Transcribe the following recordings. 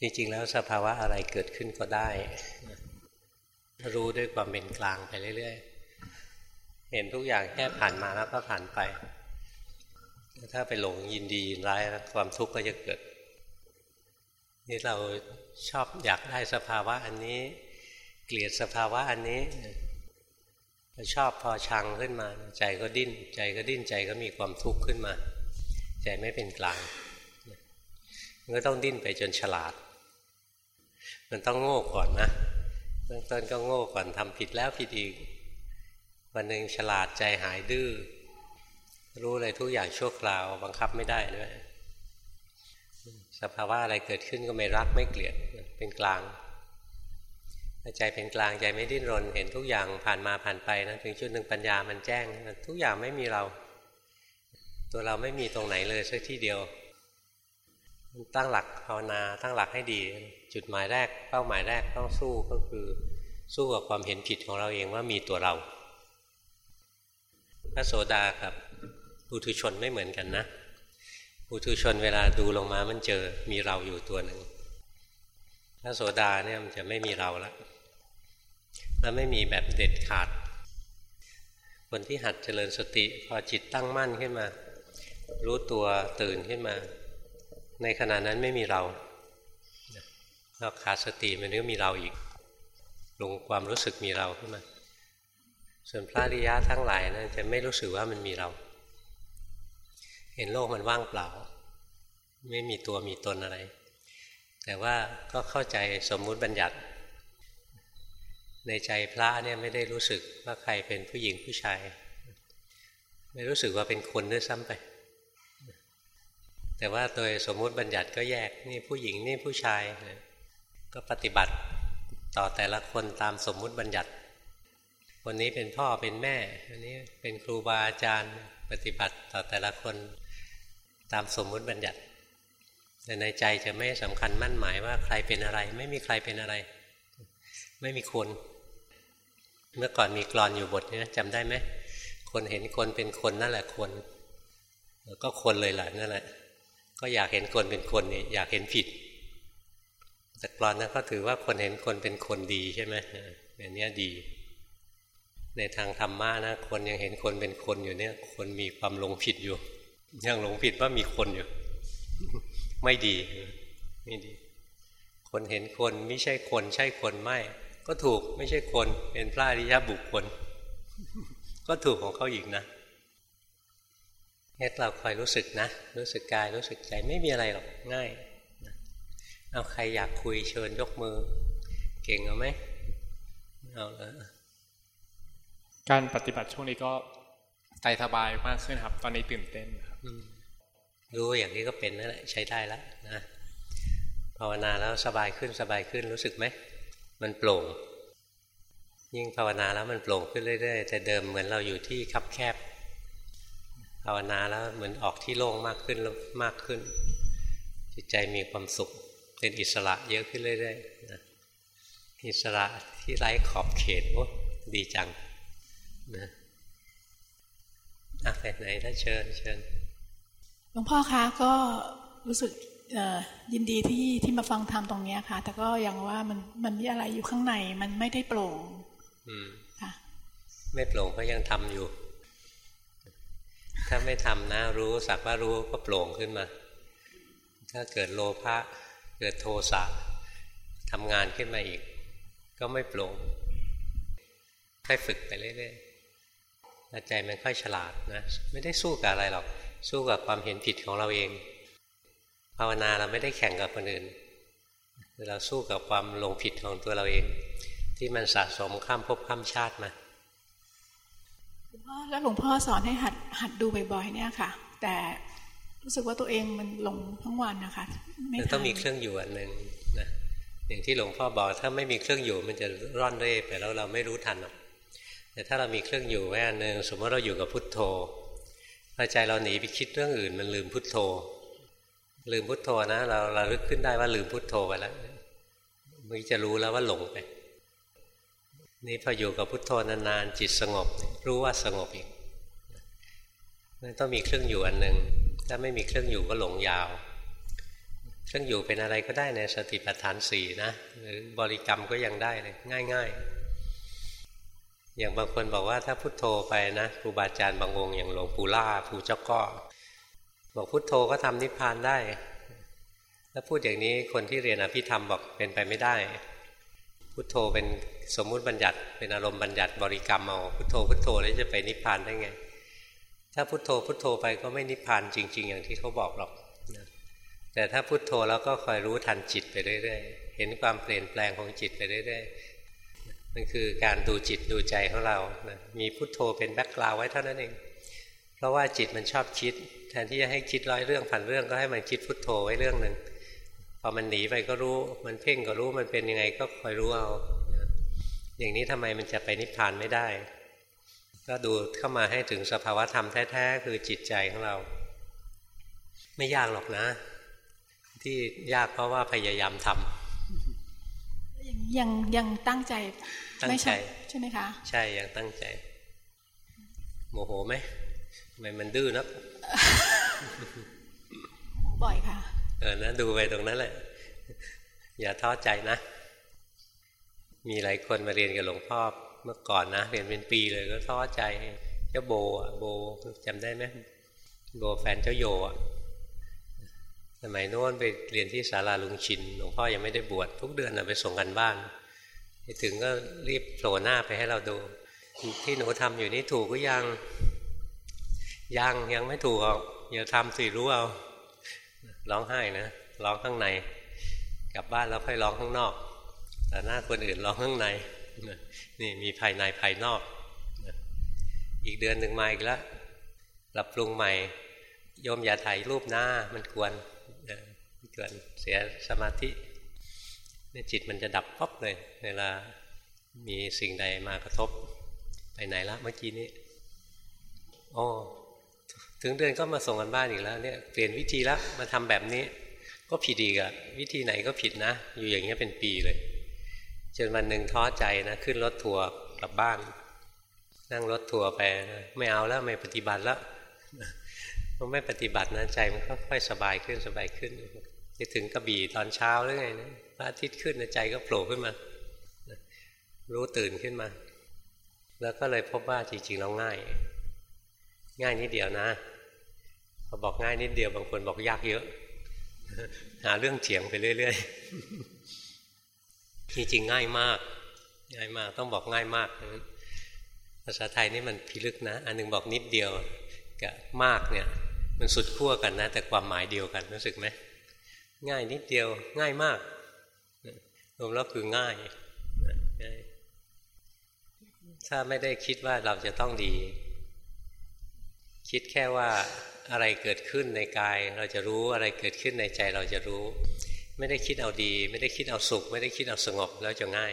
จริงๆ แล้วสภาวะอะไรเกิดขึ้นก็ได้ รู้ด้วยความเป็นกลางไปเรื่อยๆ เห็นทุกอย่างแค่ผ่านมาแล้วก็ผ่านไป ถ้าไปหลงยินดีร้ายความทุกข์ก็จะเกิด นี่เราชอบอยากได้สภาวะอันนี้ เกลียดสภาวะอันนี้ชอบพอชังขึ้นมา ใจก็ดิ้น ใจก็ดิ้นใจก็มีความทุกข์ขึ้นมา ใจไม่เป็นกลางมันก็ต้องดิ้นไปจนฉลาด มันต้องโง่ก่อนนะเบื้องต้นก็โง่ก่อนทำผิดแล้วผิดอีก วันหนึ่งฉลาดใจหายดื้อรู้เลยทุกอย่างชั่วคราวบังคับไม่ได้ด้วยสภาวะอะไรเกิดขึ้นก็ไม่รักไม่เกลียดเป็นกลางใจเป็นกลางใจไม่ดิ้นรน เห็นทุกอย่างผ่านมาผ่านไปนะถึงจุดหนึ่งปัญญามันแจ้งทุกอย่างไม่มีเรา ตัวเราไม่มีตรงไหนเลยสักที่เดียว ตั้งหลักภาวนาตั้งหลักให้ดี จุดหมายแรก เป้าหมายแรกต้องสู้ก็คือ สู้กับความเห็นผิดของเราเองว่ามีตัวเรา พระโสดากับอุทุชนไม่เหมือนกันนะอุทุชนเวลาดูลงมามันเจอมีเราอยู่ตัวหนึ่งพระโสดาเนี่ยมันจะไม่มีเราแล้วแล้วไม่มีแบบเด็ดขาด คนที่หัดเจริญสติ พอจิตตั้งมั่นขึ้นมา รู้ตัวตื่นขึ้นมา ในขณะนั้นไม่มีเรา เราขาดสติมันก็มีเราอีก ลงความรู้สึกมีเราขึ้นมา ส่วนพระริยะทั้งหลายนะั้นจะไม่รู้สึกว่ามันมีเรา เห็นโลกมันว่างเปล่า ไม่มีตัวมีตนอะไร แต่ว่าก็เข้าใจสมมุติบัญญัติ ในใจพระเนี่ยไม่ได้รู้สึกว่าใครเป็นผู้หญิงผู้ชาย ไม่รู้สึกว่าเป็นคนด้วยซ้ำไปแต่ว่าโดยสมมุติบัญญัติก็แยกนี่ผู้หญิงนี่ผู้ชาย ก็ปฏิบัติต่อแต่ละคนตามสมมุติบัญญัติ คนนี้เป็นพ่อเป็นแม่อันนี้เป็นครูบาอาจารย์ปฏิบัติต่อแต่ละคนตามสมมุติบัญญัติแต่ในใจจะไม่สำคัญมั่นหมายว่าใครเป็นอะไร ไม่มีใครเป็นอะไร ไม่มีคน เมื่อก่อนมีกรอนอยู่บทนี้จำได้ไหมคนเห็นคนเป็นคนนั่นแหละคนก็คนเลยแหละนั่นแหละ ก็อยากเห็นคนเป็นคนนี่อยากเห็นผิด แต่กรอนนั้นก็ถือว่าคนเห็นคนเป็นคนดีใช่ไหมแบบนี้ดี ในทางธรรมะนะ คนยังเห็นคนเป็นคนอยู่เนี่ย คนมีความหลงผิดอยู่ ยังหลงผิดว่ามีคนอยู่ ไม่ดีไม่ดี คนเห็นคนไม่ใช่คน ใช่คนไม่ ก็ถูกไม่ใช่คน เป็นพระอริยบุคคล ก็ถูกของเขาอีกนะเนี่ยเราคอยรู้สึกนะ รู้สึกกายรู้สึกใจไม่มีอะไรหรอกง่าย เอาใครอยากคุยเชิญยกมือ เก่งเอาไหมเอาแล้วการปฏิบัติช่วงนี้ก็ใจสบายมากขึ้นครับ ตอนนี้ตื่นเต้นครับรู้อย่างนี้ก็เป็นนั่นแหละใช้ได้แล้วนะภาวนาแล้วสบายขึ้นสบายขึ้นรู้สึกไหมมันโปร่ง ยิ่งภาวนาแล้วมันโปร่งขึ้นเรื่อยๆแต่เดิมเหมือนเราอยู่ที่คับแคบ ภาวนาแล้วเหมือนออกที่โล่งมากขึ้นมากขึ้น จิตใจมีความสุข เป็นอิสระเยอะขึ้นเรื่อยๆนะอิสระที่ไร้ขอบเขตโอ้ดีจังนะอะไปไหนถ้าเชิญเชิญหลวงพ่อคะก็รู้สึกยินดีที่ที่มาฟังธรรมตรงนี้ค่ะ แต่ก็ยังว่ามันมันมีอะไรอยู่ข้างในมันไม่ได้โปร่งค่ะ ไม่โปร่งเพราะยังทำอยู่ ถ้าไม่ทำนะ รู้สักว่ารู้ก็โปร่งขึ้นมา ถ้าเกิดโลภะ เกิดโทสะทำงานขึ้นมาอีก ก็ไม่โปร่งค่อยฝึกไปเรื่อยๆใจมันค่อยฉลาดนะ ไม่ได้สู้กับอะไรหรอก สู้กับความเห็นผิดของเราเอง ภาวนาเราไม่ได้แข่งกับคนอื่น เราสู้กับความหลงผิดของตัวเราเอง ที่มันสะสมข้ามภพข้ามชาติมาแล้วหลวงพ่อสอนให้หัดหัดดูบ่อยๆเนี่ยค่ะ แต่ รู้สึกว่าตัวเองมันหลงทั้งวันนะคะไม่ต้องมีเครื่องอยู่อันหนึ่งนะอย่างที่หลวงพ่อบอกถ้าไม่มีเครื่องอยู่มันจะร่อนเร่ไปแล้วเราไม่รู้ทันหรอกแต่ถ้าเรามีเครื่องอยู่ไว้อันหนึ่งสมมติเราอยู่กับพุทโธพอใจเราหนีไปคิดเรื่องอื่น มันลืมพุทโธ ลืมพุทโธนะ เราเราลึกขึ้นได้ว่าลืมพุทโธไปแล้วมันจะรู้แล้วว่าหลงไป นี่พออยู่กับพุทโธนานๆจิตสงบ รู้ว่าสงบอีกนั่นต้องมีเครื่องอยู่อันหนึ่ง ถ้าไม่มีเครื่องอยู่ก็หลงยาว เครื่องอยู่เป็นอะไรก็ได้ในสติปัฏฐานสี่นะ หรือบริกรรมก็ยังได้เลยง่าย ๆ อย่างบางคนบอกว่าถ้าพุโทโธไปนะครูบาอาจารย์บางองค์อย่างหลวงปู่ล่าปู่เจ้าก็ บอกพุโทโธก็ทำนิพพานได้ ถ้าพูดอย่างนี้คนที่เรียนอภิธรรมบอกเป็นไปไม่ได้ พุทโธเป็นสมมุติบัญญัติเป็นอารมณ์บัญญัติบริกรรมเอาพุทโธพุทโธแล้วจะไปนิพพานได้ไง ถ้าพุทโธพุทโธไปก็ไม่นิพพานจริง ๆ อย่างที่เขาบอกหรอกแต่ถ้าพุโทโธแล้วก็คอยรู้ทันจิตไปเรื่อยๆ เห็นความเปลี่ยนแปลงของจิตไปเรื่อยๆ มันคือการดูจิตดูใจของเรานะมีพุโทโธเป็นแบ็กกราวไว้เท่านั้นเอง เพราะว่าจิตมันชอบคิด แทนที่จะให้คิดร้อยเรื่องพันเรื่องก็ให้มันคิดพุโทโธไว้เรื่องหนึ่งพอมันหนีไปก็รู้ มันเพ่งก็รู้ มันเป็นยังไงก็คอยรู้เอา อย่างนี้ทำไมมันจะไปนิพพานไม่ได้ ก็ดูเข้ามาให้ถึงสภาวะธรรมแท้ๆคือจิตใจของเรา ไม่ยากหรอกนะ ที่ยากเพราะว่าพยายามทำยังยังตั้งใจตั้งใจใช่ไหมคะ ใช่ยังตั้งใจโมโหไหมทำไมมันดื้อนักบ่อยค่ะ เออนะดูไปตรงนั้นแหละ อย่าท้อใจนะ มีหลายคนมาเรียนกับหลวงพ่อ เมื่อก่อนนะเรียนเป็นปีเลยก็ท้อใจเจ้าโบอะโบจำได้ไหมโบแฟนเจ้าโยอะสมัยโน้นไปเรียนที่ศาลาลุงชินหลวงพ่อยังไม่ได้บวชทุกเดือนไปส่งกันบ้านไปถึงก็รีบโผล่หน้าไปให้เราดู ที่หนูทำอยู่นี่ถูกก็ยัง ยังยังไม่ถูกหรอกอย่าทำสิรู้เอาร้องไห้นะร้องข้างใน กลับบ้านแล้วค่อยร้องข้างนอกแต่หน้าคนอื่นร้องข้างใน นี่มีภายในภายนอกอีกเดือนหนึ่งมาอีกแล้วปรับปรุงใหม่โยมอย่าถ่ายรูปหน้ามันกวนเกินเสียสมาธิเนี่ยจิตมันจะดับป๊อบเลย เวลามีสิ่งใดมากระทบไปไหนละเมื่อกี้นี้โอ้ถึงเดือนก็มาส่งกันบ้านอีกแล้วเนี่ยเปลี่ยนวิธีแล้วมาทำแบบนี้ ก็ผิดอีกอะวิธีไหนก็ผิดนะ อยู่อย่างเงี้ยเป็นปีเลย จนวันหนึ่งท้อใจนะขึ้นรถทัวร์กลับบ้าน นั่งรถทัวร์ไปไม่เอาแล้วไม่ปฏิบัติแล้วพอไม่ปฏิบัตินะใจมันค่อยๆสบายขึ้นสบายขึ้นจะถึงกระบี่ตอนเช้าหรือไงนะพระอาทิตย์ขึ้นใจก็โผล่ขึ้นมา รู้ตื่นขึ้นมา แล้วก็เลยพบว่าจริงๆเราง่าย ง่ายนิดเดียวนะพอบอกง่ายนิดเดียวบางคนบอกยากเยอะ หาเรื่องเฉียงไปเรื่อยๆ จริงๆง่ายมาก ง่ายมากต้องบอกง่ายมากภาษาไทยนี่มันพิลึกนะ อันนึงบอกนิดเดียวกับมากเนี่ยมันสุดขั้วกันนะ แต่ความหมายเดียวกันรู้สึกไหมง่ายนิดเดียวง่ายมากรวมแล้วคือง่ายถ้าไม่ได้คิดว่าเราจะต้องดี คิดแค่ว่าอะไรเกิดขึ้นในกาย เราจะรู้อะไรเกิดขึ้นในใจเราจะรู้ ไม่ได้คิดเอาดี ไม่ได้คิดเอาสุข ไม่ได้คิดเอาสงบแล้วจะง่าย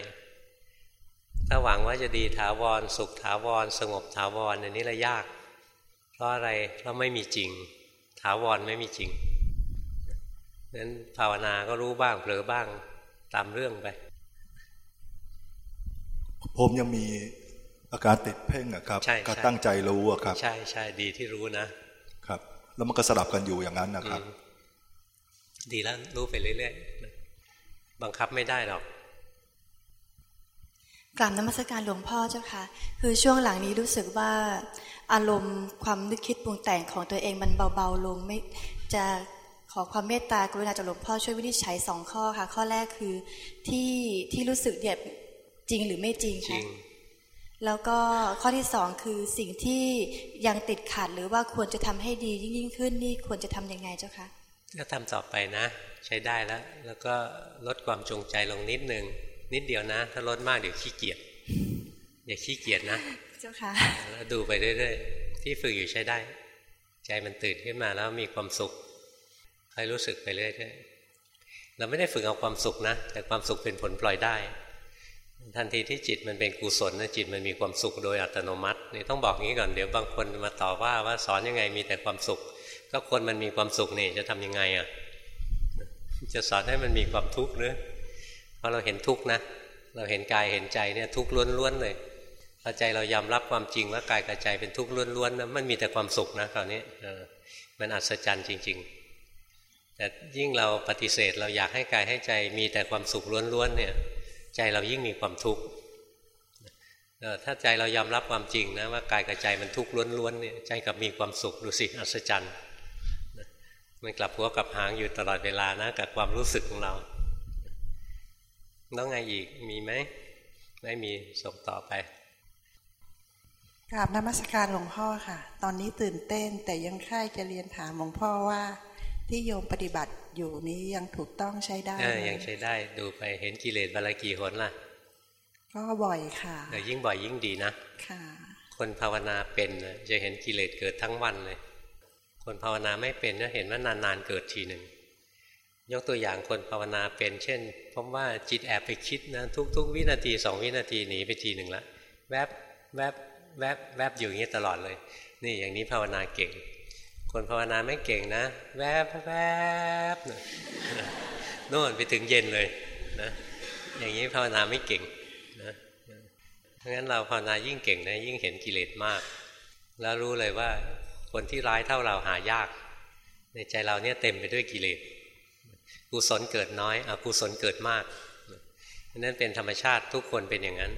ถ้าหวังว่าจะดีถาวร สุขถาวร สงบถาวรอันนี้ละยาก เพราะอะไรเพราะไม่มีจริง ถาวรไม่มีจริงนั้นภาวนาก็รู้บ้างเผลอบ้างตามเรื่องไป ผมยังมีอาการติดเพ่งอะครับก็ตั้งใจรู้อะครับ ใช่ใช่ดีที่รู้นะครับ แล้วมันก็สลับกันอยู่อย่างนั้นนะครับ ดีแล้วรู้ไปเรื่อยๆบังคับไม่ได้หรอกกราบนมัสการหลวงพ่อเจ้าค่ะ คือช่วงหลังนี้รู้สึกว่า อารมณ์ความนึกคิดปรุงแต่งของตัวเองมันเบาๆลงไม่จะขอความเมตตากรุณาจากหลวงพ่อช่วยวินิจฉัยสองข้อค่ะ ข้อแรกคือที่ที่รู้สึกเนี่ยจริงหรือไม่จริงค่ะแล้วก็ข้อที่สองคือสิ่งที่ยังติดขัดหรือว่าควรจะทำให้ดียิ่งยิ่งขึ้นนี่ควรจะทํำยังไงเจ้าคะ ก็ทำต่อไปนะ ใช้ได้แล้ว แล้วก็ลดความจงใจลงนิดนึง นิดเดียวนะ ถ้าลดมากเดี๋ยวขี้เกียจอย่าขี้เกียจนะ เจ้าค่ะแล้วดูไปเรื่อยๆ ที่ฝึกอยู่ใช้ได้ ใจมันตื่นขึ้นมาแล้วมีความสุขให้รู้สึกไปเรื่อยๆเราไม่ได้ฝึกเอาความสุขนะ แต่ความสุขเป็นผลปล่อยได้ ทันทีที่จิตมันเป็นกุศลนะจิตมันมีความสุขโดยอัตโนมัตินี่ต้องบอกงี้ก่อนเดี๋ยวบางคนมาต่อว่าว่าสอนยังไงมีแต่ความสุข ก็คนมันมีความสุขนี่จะทำยังไงอะจะสอนให้มันมีความทุกข์หรือพราะเราเห็นทุกข์นะ เราเห็นกายเห็นใจเนี่ยทุกข์ล้วนๆเลยพอใจเรายอมรับความจริงว่ากายกับใจเป็นทุกข์ล้วนๆนะมันมีแต่ความสุขนะคราวนี้มันอัศจรรย์จริง ๆ แต่ยิ่งเราปฏิเสธเราอยากให้กายให้ใจมีแต่ความสุขล้วนๆเนี่ย ใจเรายิ่งมีความทุกข์ถ้าใจเรายอมรับความจริงนะว่ากายกับใจมันทุกข์ล้วนๆเนี่ยใจกับมีความสุขดูสิอัศจรรย์ มันกลับหัวกลับหางอยู่ตลอดเวลานะกับความรู้สึกของเราต้องไงอีกมีไหม ไม่มีส่งต่อไปกราบนมัสการหลวงพ่อค่ะ ตอนนี้ตื่นเต้นแต่ยังค่ายจะเรียนถามหลวงพ่อว่า ที่โยมปฏิบัติอยู่นี้ยังถูกต้องใช้ได้ยังใช้ได้ดูไปเห็นกิเลสบาลกี่หนล่ะ ก็บ่อยค่ะแต่ยิ่งบ่อยยิ่งดีนะ ค่ะ คนภาวนาเป็นจะเห็นกิเลสเกิดทั้งวันเลย คนภาวนาไม่เป็นก็เห็นว่านานๆเกิดทีหนึ่งยกตัวอย่างคนภาวนาเป็น เช่นพบว่าจิตแอบไปคิดนะทุก ๆ วินาทีสองวินาทีหนีไปทีหนึ่งละแวบแวบแวบแวบอยู่อย่างนี้ตลอดเลย นี่อย่างนี้ภาวนาเก่ง คนภาวนาไม่เก่งนะ แวบแวบโน่นไปถึงเย็นเลยนะอย่างนี้ภาวนาไม่เก่งนะเพราะงั้นเราภาวนายิ่งเก่งนะยิ่งเห็นกิเลสมาก แล้วรู้เลยว่า คนที่ร้ายเท่าเราหายาก ในใจเราเนี่ยเต็มไปด้วยกิเลสกุศลเกิดน้อยอกุศลเกิดมากนั่นเป็นธรรมชาติทุกคนเป็นอย่างนั้น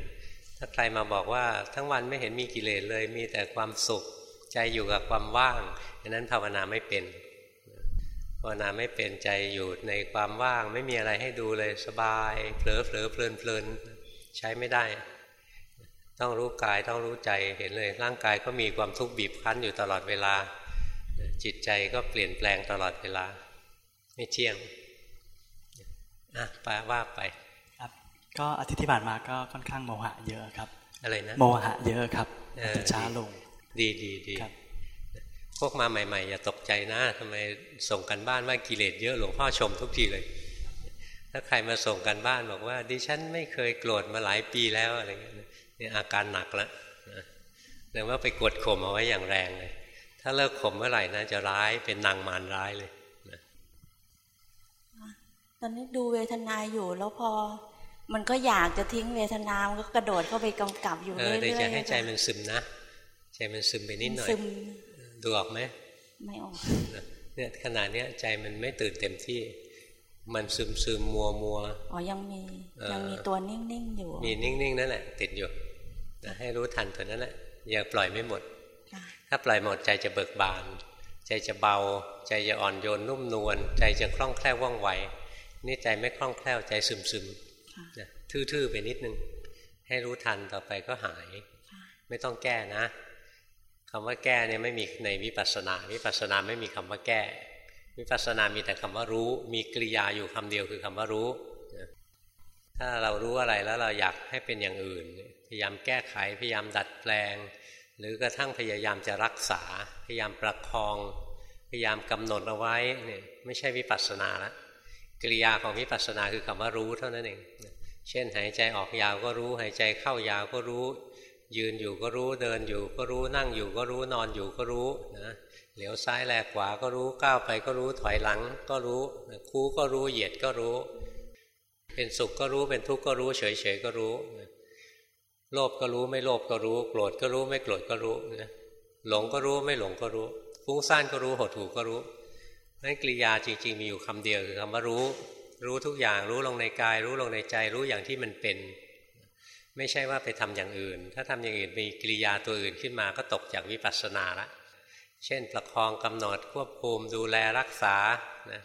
ถ้าใครมาบอกว่าทั้งวันไม่เห็นมีกิเลสเลย มีแต่ความสุข ใจอยู่กับความว่างนั้นภาวนาไม่เป็นภาวนาไม่เป็นใจอยู่ในความว่าง ไม่มีอะไรให้ดูเลยสบายเผลอเผลอเพลินเพลินใช้ไม่ได้ ต้องรู้กายต้องรู้ใจเห็นเลย ร่างกายก็มีความทุกข์บีบคั้นอยู่ตลอดเวลา จิตใจก็เปลี่ยนแปลงตลอดเวลา ไม่เที่ยงอะแปลว่าไปครับ ก็อาทิตย์ที่ผ่านมาก็ค่อนข้างโมหะเยอะครับอะไรนะโมหะเยอะครับจะช้าลง ดีดีดีครับพวกมาใหม่ๆ อย่าตกใจนะทำไมส่งกันบ้านว่ากิเลสเยอะหลวงพ่อชมทุกทีเลย ถ้าใครมาส่งกันบ้านบอกว่า ดิฉันไม่เคยโกรธมาหลายปีแล้วอะไรเงี้ย นี่อาการหนักแล้วแปลว่าไปกดข่มเอาไว้อย่างแรงเลย ถ้าเลิกข่มเมื่อไหร่นะจะร้ายเป็นนางมารร้ายเลยอนนี้ดูเวทนาอยู่แล้วพอ มันก็อยากจะทิ้งเวทนา มันก็กระโดดเข้าไปกำกับอยู่เรื่อยๆเลยจะให้ใจมันซึมนะ ใจมันซึมไปนิดหน่อย ดูออกไหม ไม่ออก เนี่ยขนาดเนี้ยใจมันไม่ตื่นเต็มที่มันซึมซึมมัวมัวอ๋อยังมียังมีตัวนิ่ง ๆ อยู่ มีนิ่ง ๆ นั่นแหละ ติดอยู่ ให้รู้ทันตัวนั้นแหละอย่าปล่อยไม่หมด ถ้าปล่อยหมดใจจะเบิกบาน ใจจะเบา ใจจะอ่อนโยนนุ่มนวลใจจะคล่องแคล่วว่องไวนี่ใจไม่คล่องแคล่วใจซึมซึมนะทื่อๆไปนิดนึง ให้รู้ทันต่อไปก็หาย ไม่ต้องแก้นะคำว่าแก้เนี่ยไม่มีในวิปัสสนาวิปัสสนาไม่มีคำว่าแก้วิปัสสนามีแต่คำว่ารู้ มีกริยาอยู่คำเดียวคือคำว่ารู้ ถ้าเรารู้อะไรแล้วเราอยากให้เป็นอย่างอื่น พยายามแก้ไขพยายามดัดแปลง หรือกระทั่งพยายามจะรักษา พยายามประคอง พยายามกำหนดเอาไว้เนี่ยไม่ใช่วิปัสสนาล้วกิริยาของวิปัสสนาคือคำว่ารู้เท่านั้นเองเช่นหายใจออกยาวก็รู้ หายใจเข้ายาวก็รู้ ยืนอยู่ก็รู้เดินอยู่ก็รู้นั่งอยู่ก็รู้นอนอยู่ก็รู้นะเหลียวซ้ายแลกขวาก็รู้ก้าวไปก็รู้ถอยหลังก็รู้คู่ก็รู้เหยียดก็รู้ เป็นสุขก็รู้เป็นทุกข์ก็รู้ เฉยๆก็รู้ โลภก็รู้ไม่โลภก็รู้ โกรธก็รู้ไม่โกรธก็รู้หลงก็รู้ไม่หลงก็รู้ฟุ้งซ่านก็รู้หดหู่ก็รู้นั้นกริยาจริง ๆ มีอยู่คำเดียวคือคำว่ารู้ รู้ทุกอย่างรู้ลงในกาย รู้ลงในใจรู้อย่างที่มันเป็น ไม่ใช่ว่าไปทำอย่างอื่น ถ้าทำอย่างอื่นมีกิริยาตัวอื่นขึ้นมาก็ตกจากวิปัสสนาละเช่น ประคองกำหนดควบคุมดูแลรักษานะ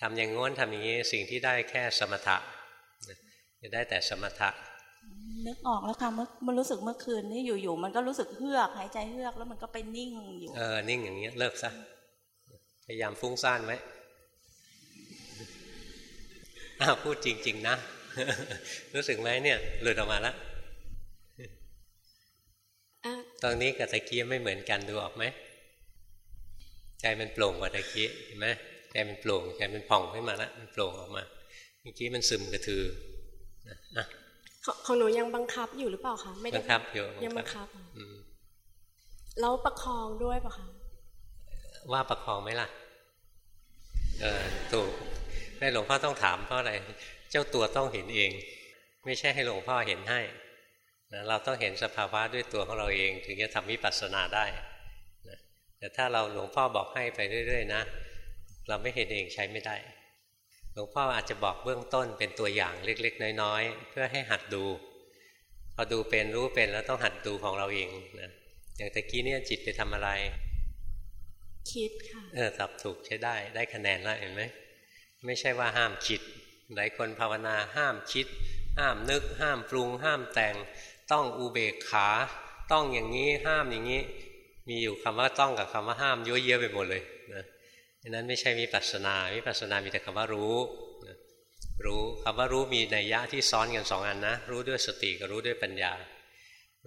ทำอย่างง้นทำอย่างนี้สิ่งที่ได้แค่สมถะ จะได้แต่สมถะ นึกออกแล้วค่ะเมื่อมันรู้สึกเมื่อคืนนี้อยู่ๆมันก็รู้สึกเฮือกหายใจเฮือกแล้วมันก็ไปนิ่งอยู่เออนิ่งอย่างเงี้ยเลิกซะพยายามฟุ้งซ่านไว้อ้าวพูดจริง ๆ นะ รู้สึกไหมเนี่ย หลุดออกมาแล้วตอนนี้กับตะกี้ไม่เหมือนกันดูออกไหมใจมันโปร่งกว่าตะกี้เห็นไหมใจมันโปร่งใจมันผ่องขึ้นมาแล้วมันโปร่งออกมาเมื่อกี้มันซึมกระทือนะ ของหนูยังบังคับอยู่หรือเปล่าคะไม่ได้บังคับอยู่ยังบังคับแล้วประคองด้วยปะคะว่าประคองไหมล่ะ เออถูกแม่หลวงพ่อต้องถามเพราะอะไร เจ้าตัวต้องเห็นเอง ไม่ใช่ให้หลวงพ่อเห็นให้นะเราต้องเห็นสภาวะด้วยตัวของเราเอง ถึงจะทำวิปัสสนาได้นะแต่ถ้าเราหลวงพ่อบอกให้ไปเรื่อย ๆ นะ เราไม่เห็นเองใช้ไม่ได้ หลวงพ่ออาจจะบอกเบื้องต้นเป็นตัวอย่างเล็ก ๆ น้อยๆ เพื่อให้หัดดูพอดูเป็นรู้เป็นแล้วต้องหัดดูของเราเองนะอย่างตะกี้เนี่ยจิตไปทำอะไร คิดค่ะเออตอบถูกใช้ได้ได้คะแนนแล้วเห็นไหมไม่ใช่ว่าห้ามคิดหลายคนภาวนาห้ามคิด ห้ามนึก ห้ามปรุง ห้ามแต่ง ต้องอุเบกขา ต้องอย่างนี้ห้ามอย่างนี้ มีอยู่คำว่าต้องกับคำว่าห้ามเยอะแยะไปหมดเลย นั้นไม่ใช่วิปัสสนาวิปัสสนามีแต่คำว่ารู้รู้คำว่ารู้มีนัยยะที่ซ้อนกันสองอันนะ รู้ด้วยสติกับรู้ด้วยปัญญา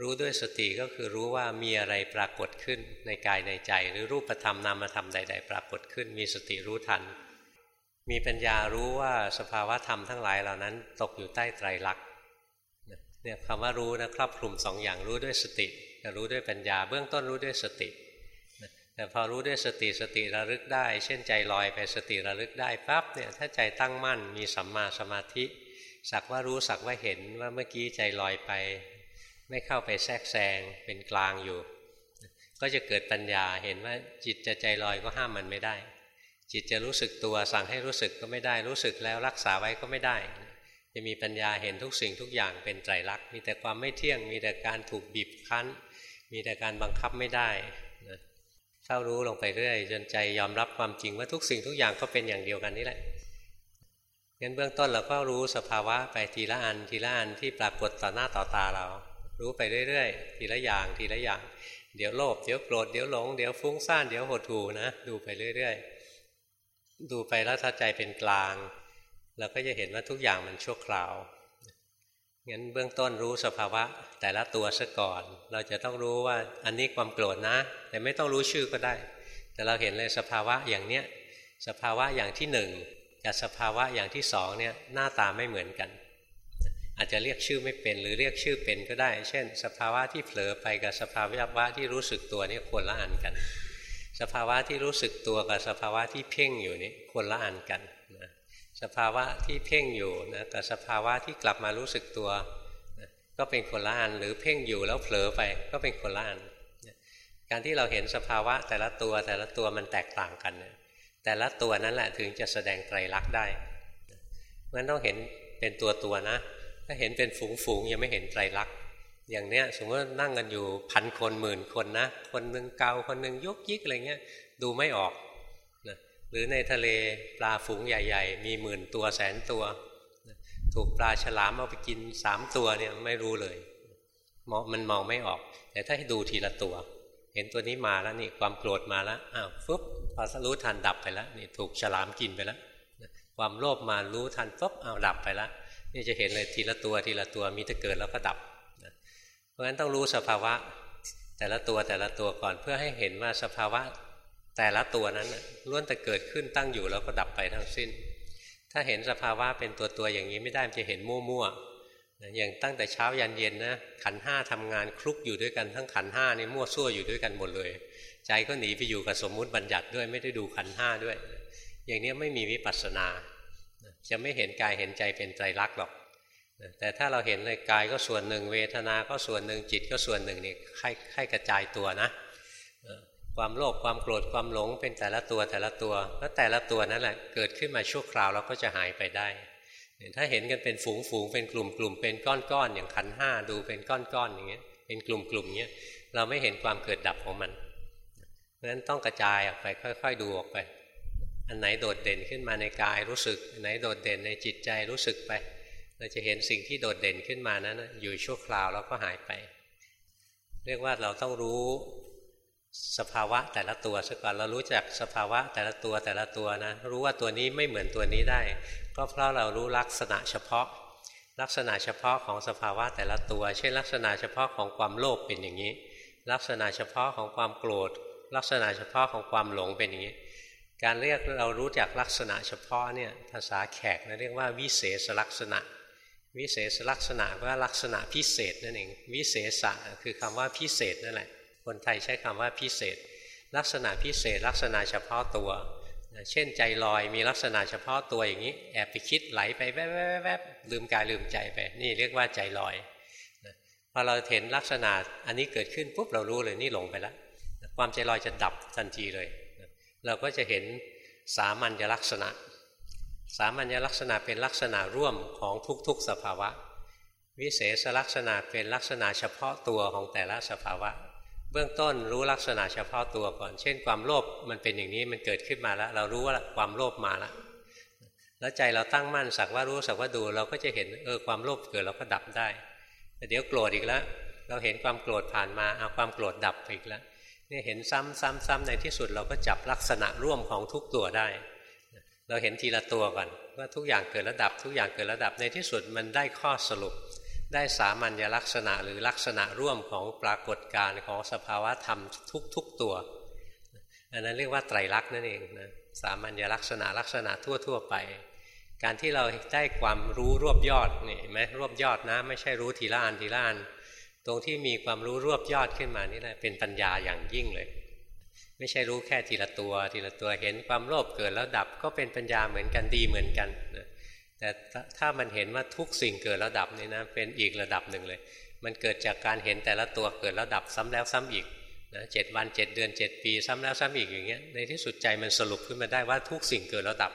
รู้ด้วยสติก็คือรู้ว่ามีอะไรปรากฏขึ้นในกายในใจ หรือรูปธรรมนามธรรมใด ๆ ปรากฏขึ้น มีสติรู้ทัน มีปัญญารู้ว่าสภาวะธรรมทั้งหลายเหล่านั้น ตกอยู่ใต้ไตรลักษณ์เนี่ยคำว่ารู้นะครอบคลุมสองอย่างรู้ด้วยสติกับรู้ด้วยปัญญา เบื้องต้นรู้ด้วยสติ แต่พอรู้ด้วยสติสติระลึกได้ เช่นใจลอยไปสติระลึกได้ปั๊บเนี่ยถ้าใจตั้งมั่นมีสัมมาสมาธิ สักว่ารู้สักว่าเห็นว่าเมื่อกี้ใจลอยไป ไม่เข้าไปแทรกแซงเป็นกลางอยู่ ก็จะเกิดปัญญาเห็นว่าจิตจะใจลอยก็ห้ามมันไม่ได้ จิตจะรู้สึกตัวสั่งให้รู้สึกก็ไม่ได้รู้สึกแล้วรักษาไว้ก็ไม่ได้ จะมีปัญญาเห็นทุกสิ่งทุกอย่างเป็นไตรลักษณ์มีแต่ความไม่เที่ยงมีแต่การถูกบีบคั้น มีแต่การบังคับไม่ได้นะ เฝ้ารู้ลงไปเรื่อยจนใจยอมรับความจริงว่าทุกสิ่งทุกอย่างก็เป็นอย่างเดียวกันนี่แหละงั้นเบื้องต้นเราก็รู้สภาวะไปทีละอันทีละอันที่ปรากฏต่อหน้าต่อตาเรา รู้ไปเรื่อยๆ ทีละอย่างทีละอย่าง เดี๋ยวโลภเดี๋ยวโกรธเดี๋ยวหลงเดี๋ยวฟุ้งซ่านเดี๋ยวหดหู่นะดูไปเรื่อยๆ ดูไปแล้วถ้าใจเป็นกลางเราก็จะเห็นว่าทุกอย่างมันชั่วคราว งั้นเบื้องต้นรู้สภาวะแต่ละตัวซะก่อน เราจะต้องรู้ว่าอันนี้ความโกรธนะ แต่ไม่ต้องรู้ชื่อก็ได้ แต่เราเห็นเลยสภาวะอย่างเนี้ยสภาวะอย่างที่หนึ่งกับสภาวะอย่างที่สองเนี่ยหน้าตาไม่เหมือนกัน อาจจะเรียกชื่อไม่เป็นหรือเรียกชื่อเป็นก็ได้ เช่น สภาวะที่เผลอไปกับสภาวะที่รู้สึกตัวนี่คนละอันกัน สภาวะที่รู้สึกตัวกับสภาวะที่เพ่งอยู่นี่คนละอันกัน สภาวะที่เพ่งอยู่นะกับสภาวะที่กลับมารู้สึกตัวนะก็เป็นคนละอันหรือเพ่งอยู่แล้วเผลอไปก็เป็นคนละอันการที่เราเห็นสภาวะแต่ละตัวแต่ละตัวมันแตกต่างกันนะแต่ละตัวนั้นแหละถึงจะแสดงไตรลักษณ์ได้เพราะฉะนั้นต้องเห็นเป็นตัวตัวนะ ถ้าเห็นเป็นฝูงฝูงยังไม่เห็นไตรลักษณ์อย่างเนี้ยสมมตินั่งกันอยู่พันคนหมื่นคนนะ คนหนึ่งเกาคนหนึ่งยกยิกอะไรเงี้ยดูไม่ออก หรือในทะเลปลาฝูงใหญ่ ๆ มีหมื่นตัวแสนตัว ถูกปลาฉลามเอาไปกินสามตัวเนี่ยไม่รู้เลยมองมันมองไม่ออก แต่ถ้าให้ดูทีละตัว เห็นตัวนี้มาแล้วนี่ความโกรธมาแล้วอ้าวฟึบพอรู้ทันดับไปแล้วนี่ถูกฉลามกินไปแล้วความโลภมารู้ทันปุ๊บอ้าวดับไปแล้วนี่จะเห็นเลยทีละตัวทีละตัวมีแต่เกิดแล้วก็ดับเพราะฉะนั้นต้องรู้สภาวะแต่ละตัวแต่ละตัวก่อนเพื่อให้เห็นว่าสภาวะ แต่ละตัวนั้นล้วนแต่เกิดขึ้นตั้งอยู่แล้วก็ดับไปทั้งสิ้น ถ้าเห็นสภาวะเป็นตัวตัวอย่างนี้ไม่ได้จะเห็นมั่วๆอย่างตั้งแต่เช้ายันเย็นนะขันห้าทำงานคลุกอยู่ด้วยกันทั้งขันห้านี่มั่วซั่วอยู่ด้วยกันหมดเลย ใจก็หนีไปอยู่กับสมมุติบัญญัติด้วยไม่ได้ดูขันห้าด้วย อย่างนี้ไม่มีวิปัสสนาจะไม่เห็นกายเห็นใจเป็นใจรักหรอกแต่ถ้าเราเห็นเลยกายก็ส่วนหนึ่งเวทนา ก็ส่วนหนึ่งจิตก็ส่วนหนึ่งนี่ค่อยกระจายตัวนะ ความโลภความโกรธความหลงเป็นแต่ละตัวแต่ละตัวแล้วแต่ละตัวนั่นแหละเกิดขึ้นมาชั่วคราวแล้วก็จะหายไปได้ ถ้าเห็นกันเป็นฝูงฝูงเป็นกลุ่มกลุ่มเป็นก้อนก้อนอย่างขันห้าดูเป็นก้อนก้อนอย่างเงี้ยเป็นกลุ่มกลุ่มเงี้ยเราไม่เห็นความเกิดดับของมันเพราะฉะนั้นต้องกระจายออกไปค่อย ๆ ดูออกไป อันไหนโดดเด่นขึ้นมาในกายรู้สึกอันไหนโดดเด่นในจิตใจรู้สึกไป เราจะเห็นสิ่งที่โดดเด่นขึ้นมานั้นอยู่ชั่วคราวแล้วก็หายไป เรียกว่าเราต้องรู้ สภาวะแต่ละตัวซะก่อนเรารู้จักสภาวะแต่ละตัวแต่ละตัวนะ รู้ว่าตัวนี้ไม่เหมือนตัวนี้ได้ ก็เพราะเรารู้ลักษณะเฉพาะ ลักษณะเฉพาะของสภาวะแต่ละตัว เช่น ลักษณะเฉพาะของความโลภเป็นอย่างนี้ ลักษณะเฉพาะของความโกรธ ลักษณะเฉพาะของความหลงเป็นอย่างนี้ การเรียกเรารู้จักลักษณะเฉพาะเนี่ยภาษาแขกนะเรียกว่าวิเศษลักษณะ วิเศษลักษณะว่าลักษณะพิเศษนั่นเองวิเศษะคือคำว่าพิเศษนั่นแหละ คนไทยใช้คำว่าพิเศษ ลักษณะพิเศษ ลักษณะเฉพาะตัว เช่นใจลอยมีลักษณะเฉพาะตัวอย่างนี้ แอบไปคิดไหลไปแวบแวบลืมกายลืมใจไป นี่เรียกว่าใจลอยพอเราเห็นลักษณะอันนี้เกิดขึ้นปุ๊บเรารู้เลยนี่หลงไปแล้วความใจลอยจะดับทันทีเลย เราก็จะเห็นสามัญลักษณะ สามัญลักษณะเป็นลักษณะร่วมของทุกๆสภาวะ วิเศษลักษณะเป็นลักษณะเฉพาะตัวของแต่ละสภาวะ เบื้องต้นรู้ลักษณะเฉพาะตัวก่อน เช่น ความโลภมันเป็นอย่างนี้มันเกิดขึ้นมาแล้ว เรารู้ว่าความโลภมาแล้วแล้วใจเราตั้งมั่นสักว่ารู้สักว่าดู เราก็จะเห็นเออความโลภเกิดเราก็ดับได้ แต่เดี๋ยวโกรธอีกแล้ว เราเห็นความโกรธผ่านมาเอาความโกรธดับไปอีกแล้วเนี่ยเห็นซ้ำซ้ำซในที่สุดเราก็จับลักษณะร่วมของทุกตัวได้ เราเห็นทีละตัวก่อนว่าทุกอย่างเกิดระดับ ทุกอย่างเกิดระดับในที่สุดมันได้ข้อสรุป ได้สามัญลักษณะหรือลักษณะร่วมของปรากฏการณ์ของสภาวะธรรมทุกๆตัว อันนั้นเรียกว่าไตรลักษณ์นั่นเองนะสามัญลักษณะลักษณะทั่ว ๆ ไป การที่เราได้ความรู้รวบยอดนี่ไหมรวบยอดนะ ไม่ใช่รู้ทีละอันทีละอันตรงที่มีความรู้รวบยอดขึ้นมานี่แหละเป็นปัญญาอย่างยิ่งเลย ไม่ใช่รู้แค่ทีละตัว ทีละตัวเห็นความโลภเกิดแล้วดับก็เป็นปัญญาเหมือนกันดีเหมือนกันนะ แต่ถ้ามันเห็นว่าทุกสิ่งเกิดแล้วดับนี่นะเป็นอีกระดับหนึ่งเลย มันเกิดจากการเห็นแต่ละตัวเกิดแล้วดับซ้ำแล้วซ้ำอีกนะเจ็ดวันเจ็ดเดือนเจ็ดปี ซ้ำแล้วซ้ำอีกอย่างเงี้ยในที่สุดใจมันสรุปขึ้นมาได้ว่าทุกสิ่งเกิดแล้วดับ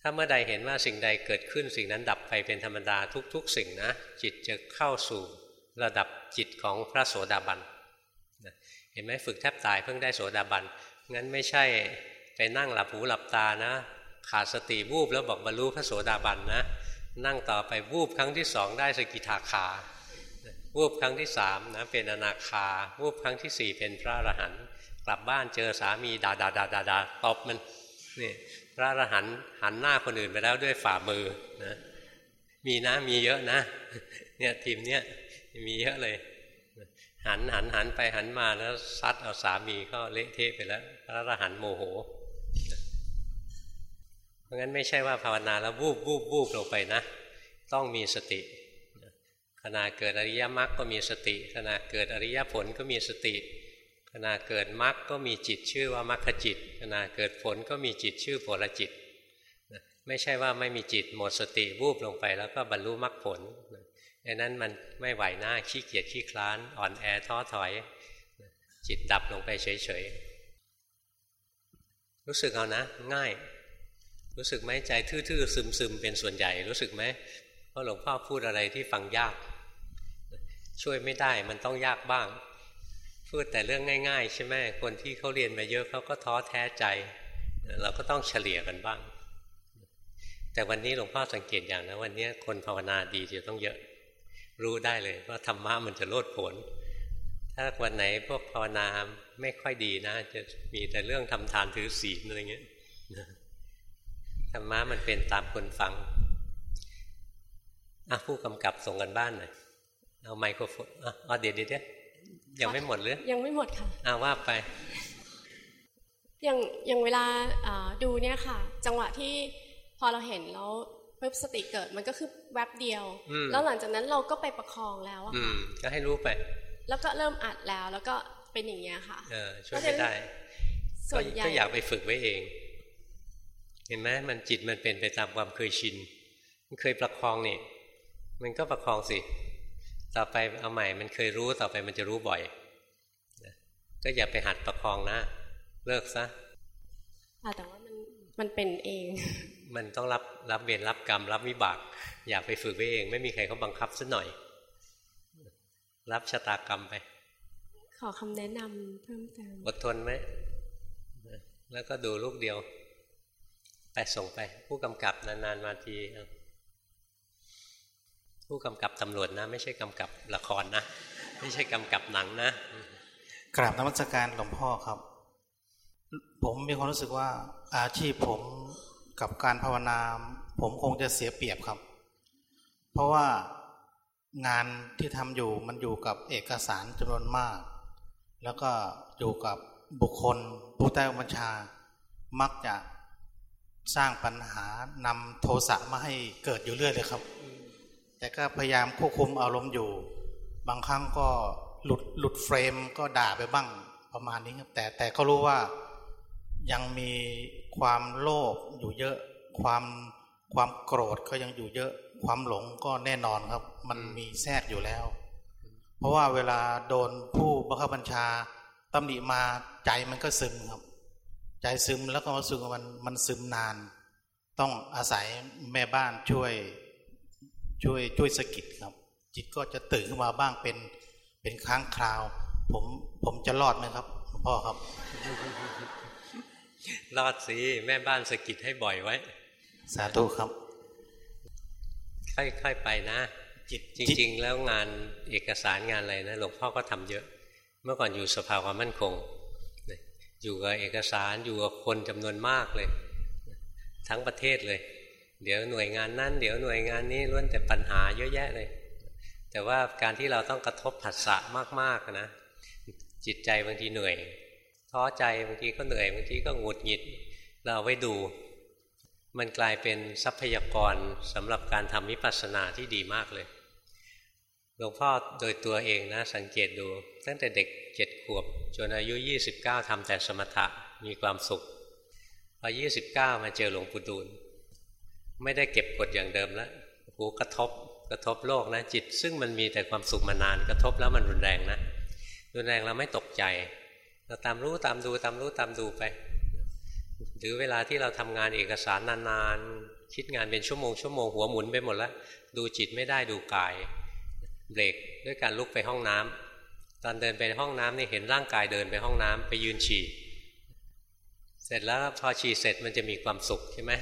ถ้าเมื่อใดเห็นว่าสิ่งใดเกิดขึ้นสิ่งนั้นดับไปเป็นธรรมดาทุก ๆ สิ่งนะ จิตจะเข้าสู่ระดับจิตของพระโสดาบันเห็นไหมฝึกแทบตายเพิ่งได้โสดาบันงั้นไม่ใช่ไปนั่งหลับหูหลับตานะ ขาดสติวูบแล้วบอกบรรลุพระโสดาบันนะนั่งต่อไปวูบครั้งที่สองได้สกิทาคาวูบครั้งที่สามนะเป็นอนาคาวูบครั้งที่สี่เป็นพระอรหันต์กลับบ้านเจอสามีด่าด่าด่าด่าดาตบมันนี่พระอรหันต์หันหน้าคนอื่นไปแล้วด้วยฝ่ามือนะมีนะมีเยอะนะเนี่ยทีมเนี้ยมีเยอะเลย หันหันหันไปหันมาแล้วซัดเอาสามีก็เละเทะไปแล้ว พระอรหันต์โมโห ราะงั้นไม่ใช่ว่าภาวนาแล้ววูบวูบวูบลงไปนะ ต้องมีสติขณะเกิดอริยมรรคก็มีสติ ขณะเกิดอริยผลก็มีสติ ขณะเกิดมรรคก็มีจิตชื่อว่ามรรคจิต ขณะเกิดผลก็มีจิตชื่อผลจิต ไม่ใช่ว่าไม่มีจิตหมดสติวูบลงไปแล้วก็บรรลุมรรคผลดังนั้นมันไม่ไหวหน้าขี้เกียจขี้คลาน อ่อนแอท้อถอย จิตดับลงไปเฉยๆรู้สึกเอานะ ง่าย รู้สึกไหมใจทื่อๆซึมๆเป็นส่วนใหญ่รู้สึกไหมเพราะหลวงพ่อพูดอะไรที่ฟังยาก ช่วยไม่ได้มันต้องยากบ้าง พูดแต่เรื่องง่าย ๆ ใช่ไหมคนที่เขาเรียนมาเยอะเขาก็ท้อแท้ใจ เราก็ต้องเฉลี่ยกันบ้าง แต่วันนี้หลวงพ่อสังเกตอย่างนะวันนี้คนภาวนาดีจะต้องเยอะ รู้ได้เลยว่าธรรมะมันจะโลดผลถ้าวันไหนพวกภาวนาไม่ค่อยดีนะ จะมีแต่เรื่องทำทานถือศีลอะไรเงี้ย ธรรมะมันเป็นตามคนฟังอะผู้กำกับส่งกันบ้านหน่อยเอาไมโครโฟนอะเดี๋ยวเดี๋ยวยังไม่หมดหรือยังไม่หมดค่ะอ่าว่าไปอย่างอย่างเวลาดูเนี่ยค่ะ จังหวะที่พอเราเห็นแล้วปุ๊บสติเกิดมันก็คือแวบเดียว แล้วหลังจากนั้นเราก็ไปประคองแล้วอะค่ะก็ให้รู้ไป แล้วก็เริ่มอัดแล้วแล้วก็เป็นอย่างเงี้ยค่ะ เออช่วยไม่ได้ส่วนใหญ่ก็อยากไปฝึกไว้เอง เห็นไหมมันจิตมันเป็นไปตามความเคยชิน มันเคยประคองนี่ มันก็ประคองสิ ต่อไปเอาใหม่ มันเคยรู้ต่อไปมันจะรู้บ่อย ก็อย่าไปหัดประคองนะ เลิกซะแต่ว่ามันมันเป็นเอง มันต้องรับรับเวรรับกรรม รับวิบาก อยากไปฝึกไว้เอง ไม่มีใครเขาบังคับสัหน่อย รับชะตากรรมไป ขอคำแนะนำเพิ่มเติมอดทนไหมแล้วก็ดูลูกเดียว ไปส่งไป ผู้กำกับนานๆมาทีผู้กำกับตำรวจนะ ไม่ใช่กำกับละครนะ ไม่ใช่กำกับหนังนะกราบนมัสการหลวงพ่อครับ ผมมีความรู้สึกว่า อาชีพผมกับการภาวนา ผมคงจะเสียเปรียบครับ เพราะว่างานที่ทำอยู่มันอยู่กับเอกสารจำนวนมาก แล้วก็อยู่กับบุคคลผู้ใต้บัญชา มักจะ สร้างปัญหานำโทสะมาให้เกิดอยู่เรื่อยเลยครับ แต่ก็พยายามควบคุมอารมณ์อยู่ บางครั้งก็หลุดหลุดเฟรมก็ด่าไปบ้างประมาณนี้ครับ แต่แต่ก็รู้ว่ายังมีความโลภอยู่เยอะ ความความโกรธก็ยังอยู่เยอะ ความหลงก็แน่นอนครับ มันมีแทรกอยู่แล้ว เพราะว่าเวลาโดนผู้บังคับบัญชาตำหนิมาใจมันก็ซึมครับ ใจซึมแล้วก็มาสึกว่ามันมันซึมนาน ต้องอาศัยแม่บ้านช่วย ช่วยช่วยสกิดครับ จิตก็จะตื่นขึ้นมาบ้างเป็นเป็นครั้งคราว ผมผมจะรอดไหมครับหลวงพ่อครับ รอดสิแม่บ้านสกิดให้บ่อยไว้ สาธุครับ ค่อยๆไปนะจิตจริง ๆ แล้วงานเอกสารงานอะไรนะหลวงพ่อก็ทำเยอะ เมื่อก่อนอยู่สภาความมั่นคง อยู่กับเอกสารอยู่กับคนจำนวนมากเลย ทั้งประเทศเลย เดี๋ยวหน่วยงานนั้นเดี๋ยวหน่วยงานนี้ล้วนแต่ปัญหาเยอะแยะเลย แต่ว่าการที่เราต้องกระทบผัสสะมากๆนะ จิตใจบางทีเหนื่อยท้อใจบางทีก็เหนื่อยบางทีก็หงุดหงิด เราไว้ดู มันกลายเป็นทรัพยากรสำหรับการทำวิปัสสนาที่ดีมากเลย หลวงพ่อโดยตัวเองนะสังเกตดู ตั้งแต่เด็กเจ็ดขวบ จนอายุ 29ทำแต่สมถะมีความสุขพอ29 มาเจอหลวงปู่ดูล ไม่ได้เก็บกดอย่างเดิมแล้วหูกระทบกระทบโลกนะจิต ซึ่งมันมีแต่ความสุขมานานกระทบแล้วมันรุนแรงนะรุนแรงเราไม่ตกใจเราตามรู้ตามดูตามรู้ตามดูไปหรือเวลาที่เราทำงานเอกสารนานๆคิดงานเป็นชั่วโมงชั่วโมงหัวหมุนไปหมดแล้วดูจิตไม่ได้ดูกาย เบรกด้วยการลุกไปห้องน้ำตอนเดินไปห้องน้ำนี่เห็นร่างกายเดินไปห้องน้ำไปยืนฉี่เสร็จแล้วพอฉี่เสร็จมันจะมีความสุขใช่ไหม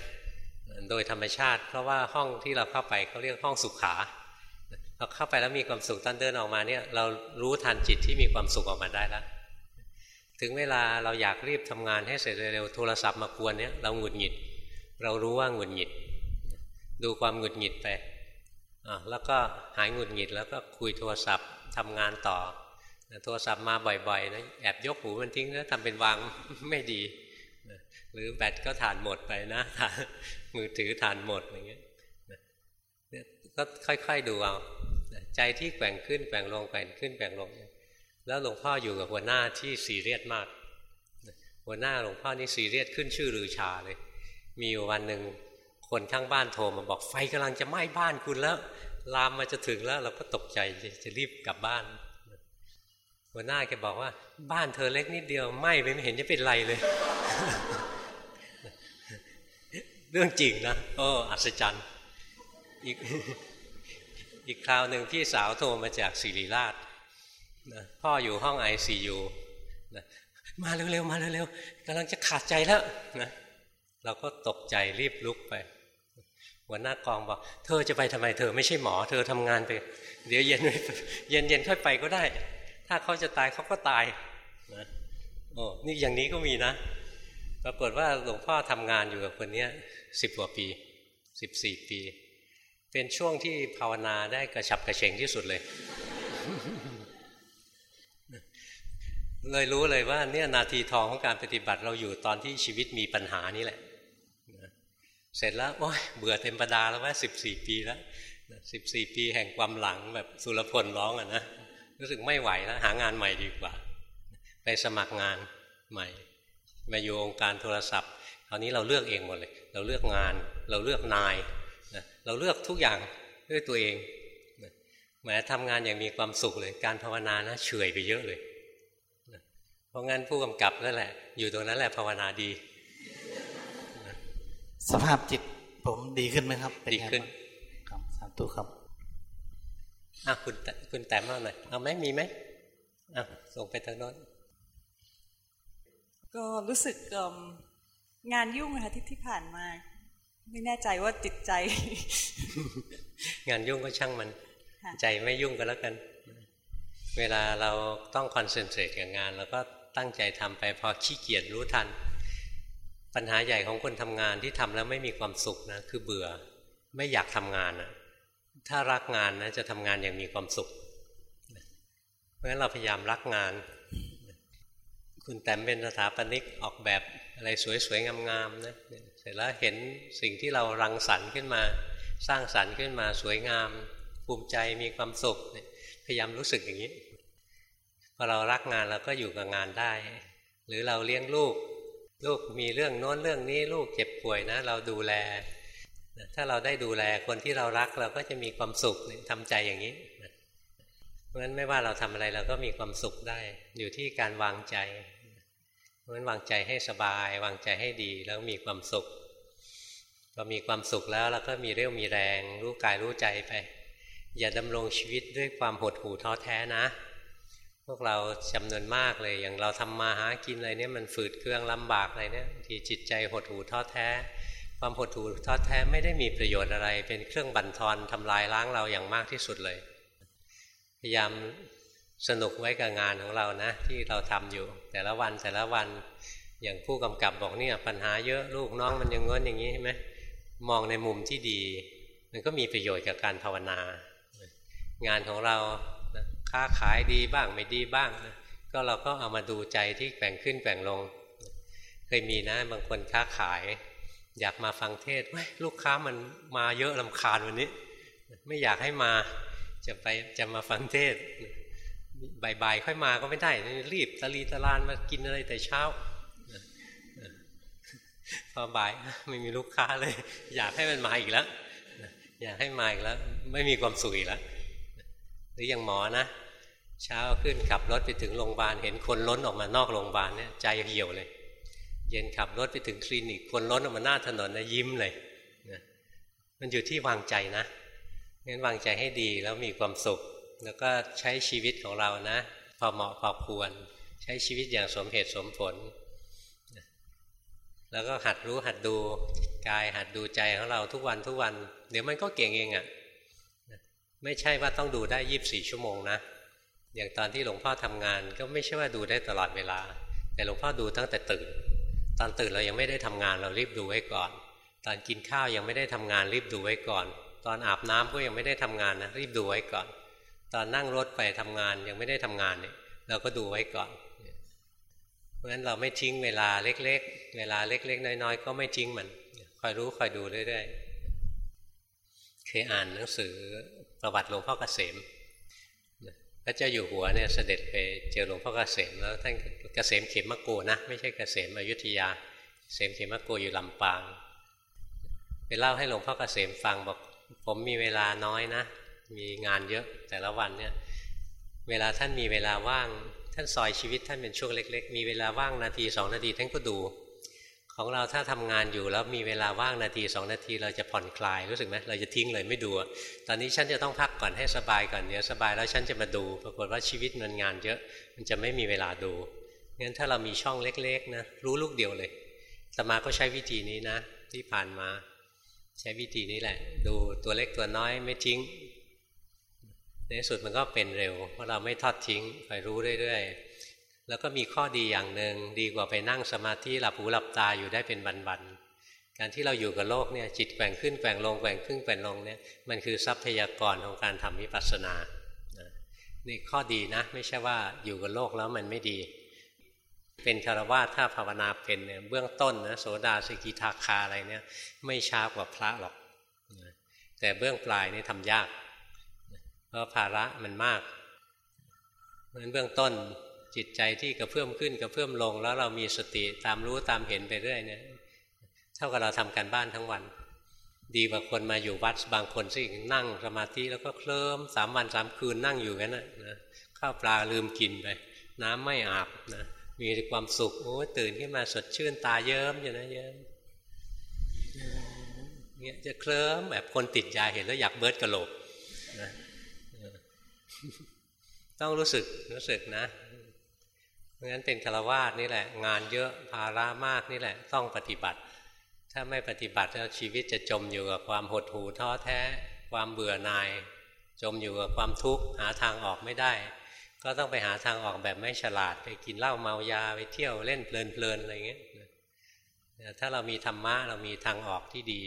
โดยธรรมชาติ เพราะว่าห้องที่เราเข้าไปเขาเรียกห้องสุขขาเราเข้าไปแล้วมีความสุขตอนเดินออกมาเนี่ยเรารู้ทันจิตที่มีความสุขออกมาได้แล้วถึงเวลาเราอยากรีบทำงานให้เสร็จเร็วๆโทรศัพท์มากวนเนี่ยเราหงุดหงิด เรารู้ว่าหงุดหงิด ดูความหงุดหงิดไป แล้วก็หายหงุดหงิดแล้วก็คุยโทรศัพท์ทำงานต่อโทรศัพท์มาบ่อยๆนะแอบยกหูมันทิ้งแล้วทำเป็นวางไม่ดี หรือแบตก็ฐานหมดไปนะมือถือฐานหมดอย่างเงี้ยก็ค่อยๆดูเอาใจที่แกว่งขึ้นแกว่งลงแกว่งขึ้นแกว่งลง แล้วหลวงพ่ออยู่กับหัวหน้าที่ซีเรียสมาก หัวหน้าหลวงพ่อนี่ซีเรียสขึ้นชื่อรือชาเลย มีวันหนึ่ง คนข้างบ้านโทรมาบอกไฟกำลังจะไหม้บ้านคุณแล้ว ลามมาจะถึงแล้ว เราก็ตกใจจะรีบกลับบ้านหัวหน้าแกบอกว่า บ้านเธอเล็กนิดเดียวไหม้ไปไม่เห็นจะเป็นไรเลย เรื่องจริงนะโอ้อัศจรรย์อีกอีกคราวหนึ่งพี่สาวโทรมาจากศิริราชนะพ่ออยู่ห้องไอซียูนะมาเร็วๆมาเร็วๆกำลังจะขาดใจแล้วนะเราก็ตกใจรีบลุกไป หัวหน้ากองบอก เธอจะไปทำไมเธอไม่ใช่หมอ เธอทำงานไป เดี๋ยวเย็นเย็นเย็นค่อยไปก็ได้ ถ้าเขาจะตายเขาก็ตายนะโอ้นี่อย่างนี้ก็มีนะปรากฏว่าหลวงพ่อทำงานอยู่กับคนนี้สิบกว่าปีสิบสี่ปี เป็นช่วงที่ภาวนาได้กระฉับกระเฉงที่สุดเลย เลยรู้เลยว่าเนี่ยนาทีทองของการปฏิบัติเราอยู่ตอนที่ชีวิตมีปัญหานี่แหละ เสร็จแล้วโอ้ยเบื่อเต็มประดาแล้วว่าสิบสี่ปีแล้วสิบสี่ปีแห่งความหลังแบบสุรพลร้องอะนะรู้สึกไม่ไหวแล้วหางานใหม่ดีกว่า ไปสมัครงานใหม่ มาอยู่องค์การโทรศัพท์คราวนี้เราเลือกเองหมดเลย เราเลือกงาน เราเลือกนายนะเราเลือกทุกอย่างด้วยตัวเองแหมทำงานอย่างมีความสุขเลย การภาวนานะเฉยไปเยอะเลยเพราะงั้นผู้กำกับนั่นแหละ อยู่ตรงนั้นแหละภาวนาดี สภาพจิตผมดีขึ้นไหมครับดีขึ้นครับสาธุครับอะคุณคุณแต้มเอาหน่อยเอาไหมมีไหมอะส่งไปทางโน้นก็รู้สึกงานยุ่งนะคะที่ที่ผ่านมา ไม่แน่ใจว่าจิตใจ งานยุ่งก็ช่างมัน ใจไม่ยุ่งก็แล้วกัน เวลาเราต้องคอนเซนเทรตกับงานเราก็ตั้งใจทำไปพอขี้เกียจรู้ทัน ปัญหาใหญ่ของคนทำงานที่ทำแล้วไม่มีความสุขนะคือเบื่อไม่อยากทำงานนะถ้ารักงานนะจะทำงานอย่างมีความสุข เพราะฉะนั้นเราพยายามรักงาน คุณแต้มเป็นสถาปนิกออกแบบอะไรสวยๆงามๆนะเสร็จแล้วเห็นสิ่งที่เรารังสรรค์ขึ้นมา สร้างสรรค์ขึ้นมาสวยงาม ภูมิใจมีความสุขพยายามรู้สึกอย่างนี้พอเรารักงานเราก็อยู่กับงานได้ หรือเราเลี้ยงลูก ลูกมีเรื่องโน้นเรื่องนี้ลูกเจ็บป่วยนะ เราดูแล ถ้าเราได้ดูแลคนที่เรารักเราก็จะมีความสุขทำใจอย่างนี้เพราะฉะนั้นไม่ว่าเราทำอะไรเราก็มีความสุขได้ อยู่ที่การวางใจวราะฉะนั้นวางใจให้สบาย วางใจให้ดีแล้วมีความสุขพอมีความสุขแล้วเราก็มีเรี่ยวมีแรง รู้กายรู้ใจไป อย่าดำรงชีวิตด้วยความหดหู่ท้อแท้นะ วกเราจำนวนมากเลย อย่างเราทำมาหากินอะไรเนี่ยมันฝืดเครื่องลำบากอะไรเนี่ยที่จิตใจหดหู่ท้อแท้ ความหดหู่ท้อแท้ไม่ได้มีประโยชน์อะไร เป็นเครื่องบั่นทอนทำลายล้างเราอย่างมากที่สุดเลย พยายามสนุกไว้กับงานของเรานะ ที่เราทำอยู่ แต่ละวันแต่ละวันอย่างผู้กำกับบอกเนี่ยปัญหาเยอะลูกน้องมันยังง้นอย่างนี้ใช่ไหมมองในมุมที่ดี มันก็มีประโยชน์กับการภาวนางานของเรา ค้าขายดีบ้างไม่ดีบ้างนะก็เราก็เอามาดูใจที่แกว่งขึ้นแกว่งลง เคยมีนะบางคนค้าขาย อยากมาฟังเทศว้ลูกค้ามันมาเยอะลำคาญวันนี้ ไม่อยากให้มาจะไปจะมาฟังเทศบ่ายๆค่อยมาก็ไม่ได้รีบตะลีตะลานมากินอะไรแต่เช้าพอบ่ายไม่มีลูกค้าเลย อยากให้มันมาอีกแล้วอยากให้มาอีกแล้ว ไม่มีความสุขอีกแล้ว รืออย่างหมอนะ เช้าขึ้นขับรถไปถึงโรงพยาบาลเห็นคนล้นออกมานอกโรงพยาบาลเนี่ยใจเหี่ยวเลย เย็นขับรถไปถึงคลินิก คนล้นออกมาหน้าถนนนะยิ้มเลยนะมันอยู่ที่วางใจนะงั้นวางใจให้ดีแล้วมีความสุข แล้วก็ใช้ชีวิตของเรานะ พอเหมาะพอควร ใช้ชีวิตอย่างสมเหตุสมผล แล้วก็หัดรู้หัดดูกายหัดดูใจของเราทุกวันทุกวัน เดี๋ยวมันก็เก่งเองอะ่ะ ไม่ใช่ว่าต้องดูได้ยีิบสี่ชั่วโมงนะอย่างตอนที่หลวงพ่อทำงานก็ไม่ใช่ว่าดูได้ตลอดเวลา แต่หลวงพ่อดูตั้งแต่ตื่น ตอนตื่นเรายังไม่ได้ทำงานเรารีบดูไว้ก่อน ตอนกินข้าวยังไม่ได้ทำงานรีบดูไว้ก่อน ตอนอาบน้ำก็ยังไม่ได้ทำงานนะรีบดูไว้ก่อน ตอนนั่งรถไปทำงานยังไม่ได้ทำงานเนี่ยเราก็ดูไว้ก่อน เพราะฉะนั้นเราไม่ทิ้งเวลาเล็ก ๆ เวลาเล็ก ๆ น้อยๆ ก็ไม่ทิ้งมันคอยรู้คอยดูเรื่อยๆเคยอ่านหนังสือ ประวัติหลวงพ่อเกษมพระเจ้าอยู่หัวเนี่ยเสด็จไปเจอหลวงพ่อเกษมแล้วท่านเกษมเขมมะโกนะไม่ใช่เกษมอยุธยาเกษมเขมมะโกอยู่ลำปางไปเล่าให้หลวงพ่อเกษมฟังบอกผมมีเวลาน้อยนะ มีงานเยอะแต่ละวันเนี่ยเวลาท่านมีเวลาว่าง ท่านซอยชีวิตท่านเป็นช่วงเล็ก ๆ มีเวลาว่างนาทีสองนาทีท่านก็ดู ของเราถ้าทำงานอยู่แล้วมีเวลาว่างนาทีสองนาทีเราจะผ่อนคลายรู้สึกไหมเราจะทิ้งเลยไม่ดู ตอนนี้ฉันจะต้องพักก่อนให้สบายก่อนเดี๋ยวสบายแล้วฉันจะมาดู ปรากฏว่าชีวิตมันงานเยอะมันจะไม่มีเวลาดูงั้นถ้าเรามีช่องเล็กๆนะรู้ลูกเดียวเลยสมาก็ใช้วิธีนี้นะ ที่ผ่านมา ใช้วิธีนี้แหละ ดูตัวเล็กตัวน้อยไม่ทิ้งในสุดมันก็เป็นเร็วเพราะเราไม่ทอดทิ้งคอยรู้เรื่อยๆ แล้วก็มีข้อดีอย่างหนึ่งดีกว่าไปนั่งสมาธิหลับหูหลับตาอยู่ได้เป็นวันๆการที่เราอยู่กับโลกเนี่ยจิตแกว่งขึ้นแกว่งลงแกว่งขึ้นแกว่งลงเนี่ยมันคือทรัพยากรของการทำวิปัสสนานี่ข้อดีนะ ไม่ใช่ว่าอยู่กับโลกแล้วมันไม่ดี เป็นคารวะถ้าภาวนาเป็นเนี่ยเบื้องต้นนะโสดาสกิทาคาอะไรเนี่ยไม่ช้ากว่าพระหรอกแต่เบื้องปลายนี่ทำยาก เพราะภาระมันมากเพราะฉะนั้นเบื้องต้น จิตใจที่กระเพื่อมขึ้นกระเพื่อมลง แล้วเรามีสติตามรู้ตามเห็นไปเรื่อยเนี่ยเท่ากับเราทำการบ้านทั้งวัน ดีกว่าคนมาอยู่วัดบางคนสินั่งสมาธิแล้วก็เคลิ้มสามวันสามคืนนั่งอยู่กันนะนะข้าวปลาลืมกินไป น้ำไม่อาบนะมีความสุขโอ้ตื่นขึ้นมาสดชื่นตาเยิ้มอยู่นะเยิ้มเนี่ยจะเคลิ้มแบบคนติดยาเห็นแล้วอยากเบิร์ดกระโหลกนะต้องรู้สึกรู้สึกนะ ราะฉะนั้นเป็นฆราวาสนี่แหละ งานเยอะภาระมากนี่แหละ ต้องปฏิบัติ ถ้าไม่ปฏิบัติแล้วชีวิตจะจมอยู่กับความหดหู่ท้อแท้ ความเบื่อหน่าย จมอยู่กับความทุกข์หาทางออกไม่ได้ ก็ต้องไปหาทางออกแบบไม่ฉลาดไปกินเหล้าเมายาไปเที่ยวเล่นเพลินๆอะไรเงี้ยถ้าเรามีธรรมะเรามีทางออกที่ดี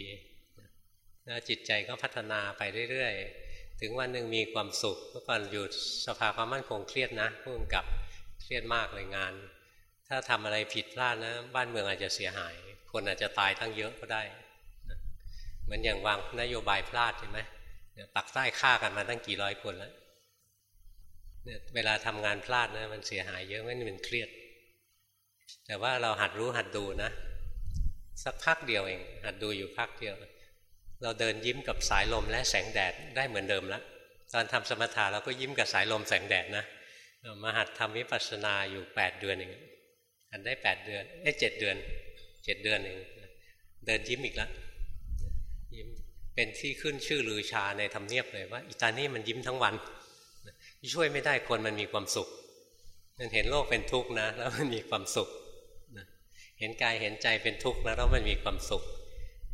แล้วจิตใจก็พัฒนาไปเรื่อยๆ ถึงวันหนึ่งมีความสุขเมื่อก่อนอยู่สภาความมั่นคงเครียดนะพุ่งกับ เครียดมากเลยงาน ถ้าทำอะไรผิดพลาดนะ บ้านเมืองอาจจะเสียหาย คนอาจจะตายทั้งเยอะก็ได้ เหมือนอย่างวางนโยบายพลาดใช่ไหมปักใต้ฆ่ากันมาตั้งกี่ร้อยคนแล้วเนี่ยเวลาทำงานพลาดนะมันเสียหายเยอะไม่มันเครียด แต่ว่าเราหัดรู้หัดดูนะ สักพักเดียวเอง หัดดูอยู่พักเดียว เราเดินยิ้มกับสายลมและแสงแดดได้เหมือนเดิมแล้วตอนทำสมถะเราก็ยิ้มกับสายลมแสงแดดนะ มาหัดทำวิปัสสนาอยู่แปดเดือนเองหัดได้แปดเดือนเอ้เจ็ดเดือนเจ็ดเดือนเองเดินยิ้มอีกแล้วยิ้มเป็นที่ขึ้นชื่อลือชาในธรรมเนียบเลยว่าอิตานี่มันยิ้มทั้งวันช่วยไม่ได้คนมันมีความสุข มันเห็นโลกเป็นทุกข์นะ แล้วมันมีความสุขเห็นกายเห็นใจเป็นทุกข์แล้วมันมีความสุข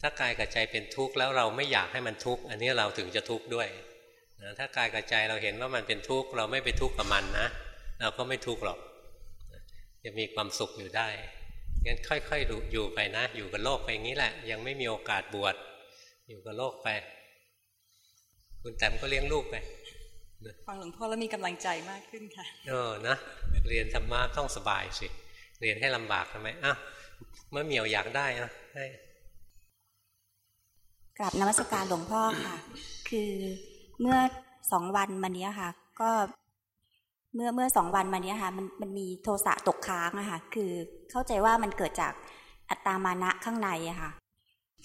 ถ้ากายกับใจเป็นทุกข์แล้วเราไม่อยากให้มันทุกข์อันนี้เราถึงจะทุกข์ด้วย นะถ้ากายกับใจเราเห็นว่ามันเป็นทุกข์เราไม่ไปทุกข์กับมันนะ เราก็ไม่ทุกข์หรอกจะมีความสุขอยู่ได้งั้นค่อยๆดูอยู่ไปนะ อยู่กับโลกไปอย่างนี้แหละ ยังไม่มีโอกาสบวชอยู่กับโลกไป คุณแต้มก็เลี้ยงลูกไปฟังหลวงพ่อแล้วมีกำลังใจมากขึ้นค่ะเออนะเรียนธรรมะต้องสบายสิ เรียนให้ลำบากทำไมอ้าวเมื่อเหมียวอยากได้อะให้กราบนมัสการหลวงพ่อค่ะ คือ เมื่อสองวันมานี้ค่ะ ก็เมื่อเมื่อสองวันมานี้ค่ะ มันมันมีโทสะตกค้างอะค่ะ คือเข้าใจว่ามันเกิดจากอัตตามานะข้างในอะค่ะ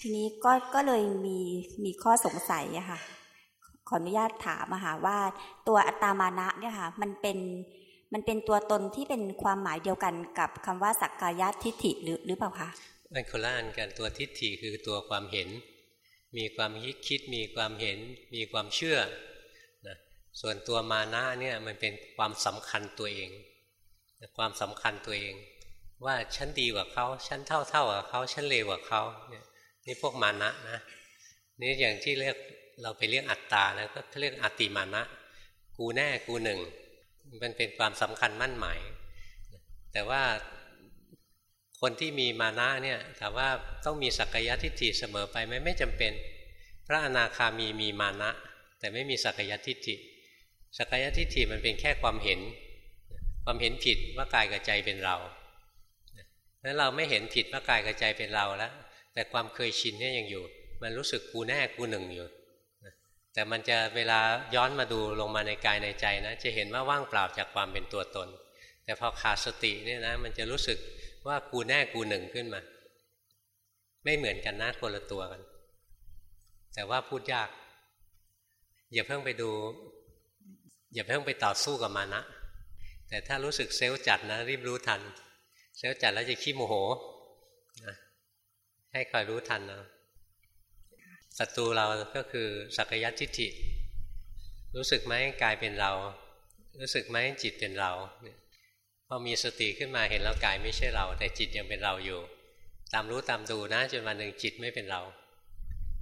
ทีนี้ก็ก็เลยมีมีข้อสงสัยอะค่ะ ขออนุญาตถามอะค่ะว่าตัวอัตตามานะเนี่ยค่ะ มันเป็นมันเป็นตัวตนที่เป็นความหมายเดียวกันกับคำว่าสักกายทิฏฐิหรือหรือเปล่าคะมันคนละอันกันตัวทิฏฐิคือตัวความเห็น มีความคิดมีความเห็น มีความเชื่อส่วนตัวมานะเนี่ยมันเป็นความสำคัญตัวเอง ความสำคัญตัวเอง ว่าฉันดีกว่าเขาฉันเท่าเท่ากับเขาฉันเลวกว่าเขาเนี่ยนี่พวกมานะนะนี่อย่างที่เรียกเราไปเรียกอัตตานะก็เรียกอติมานะ กูแน่กูหนึ่ง มันเป็นความสำคัญมั่นหมายแต่ว่า คนที่มีมานะเนี่ยถามว่าต้องมีสักยะทิฏฐิเสมอไปไหมไม่จำเป็น พระอนาคามีมีมานะ แต่ไม่มีสักยะทิฏฐิสักยทิฏฐิมันเป็นแค่ความเห็น ความเห็นผิดว่ากายกับใจเป็นเรานั้นเราไม่เห็นผิดว่ากายกับใจเป็นเราแล้วแต่ความเคยชินเนี่ยยังอยู่ มันรู้สึกกูแน่กูหนึ่งอยู่แต่มันจะเวลาย้อนมาดูลงมาในกายในใจนะ จะเห็นว่าว่างเปล่าจากความเป็นตัวตน แต่พอขาดสติเนี่ยนะมันจะรู้สึก ว่ากูแน่กูหนึ่งขึ้นมา ไม่เหมือนกันนะคนละตัวกัน แต่ว่าพูดยาก อย่าเพิ่งไปดู อย่าเพิ่งไปต่อสู้กับมานะ แต่ถ้ารู้สึกเซลล์จัดนะ รีบรู้ทัน เซลล์จัดแล้วจะขี้โมโหนะให้คอยรู้ทันนะศัตรูเราก็คือสักยัติทิฏฐิรู้สึกไหมกายเป็นเรา รู้สึกไหมจิตเป็นเรา พอมีสติขึ้นมาเห็นแล้วกายไม่ใช่เรา แต่จิตยังเป็นเราอยู่ ตามรู้ตามดูนะจนวันหนึ่งจิตไม่เป็นเรา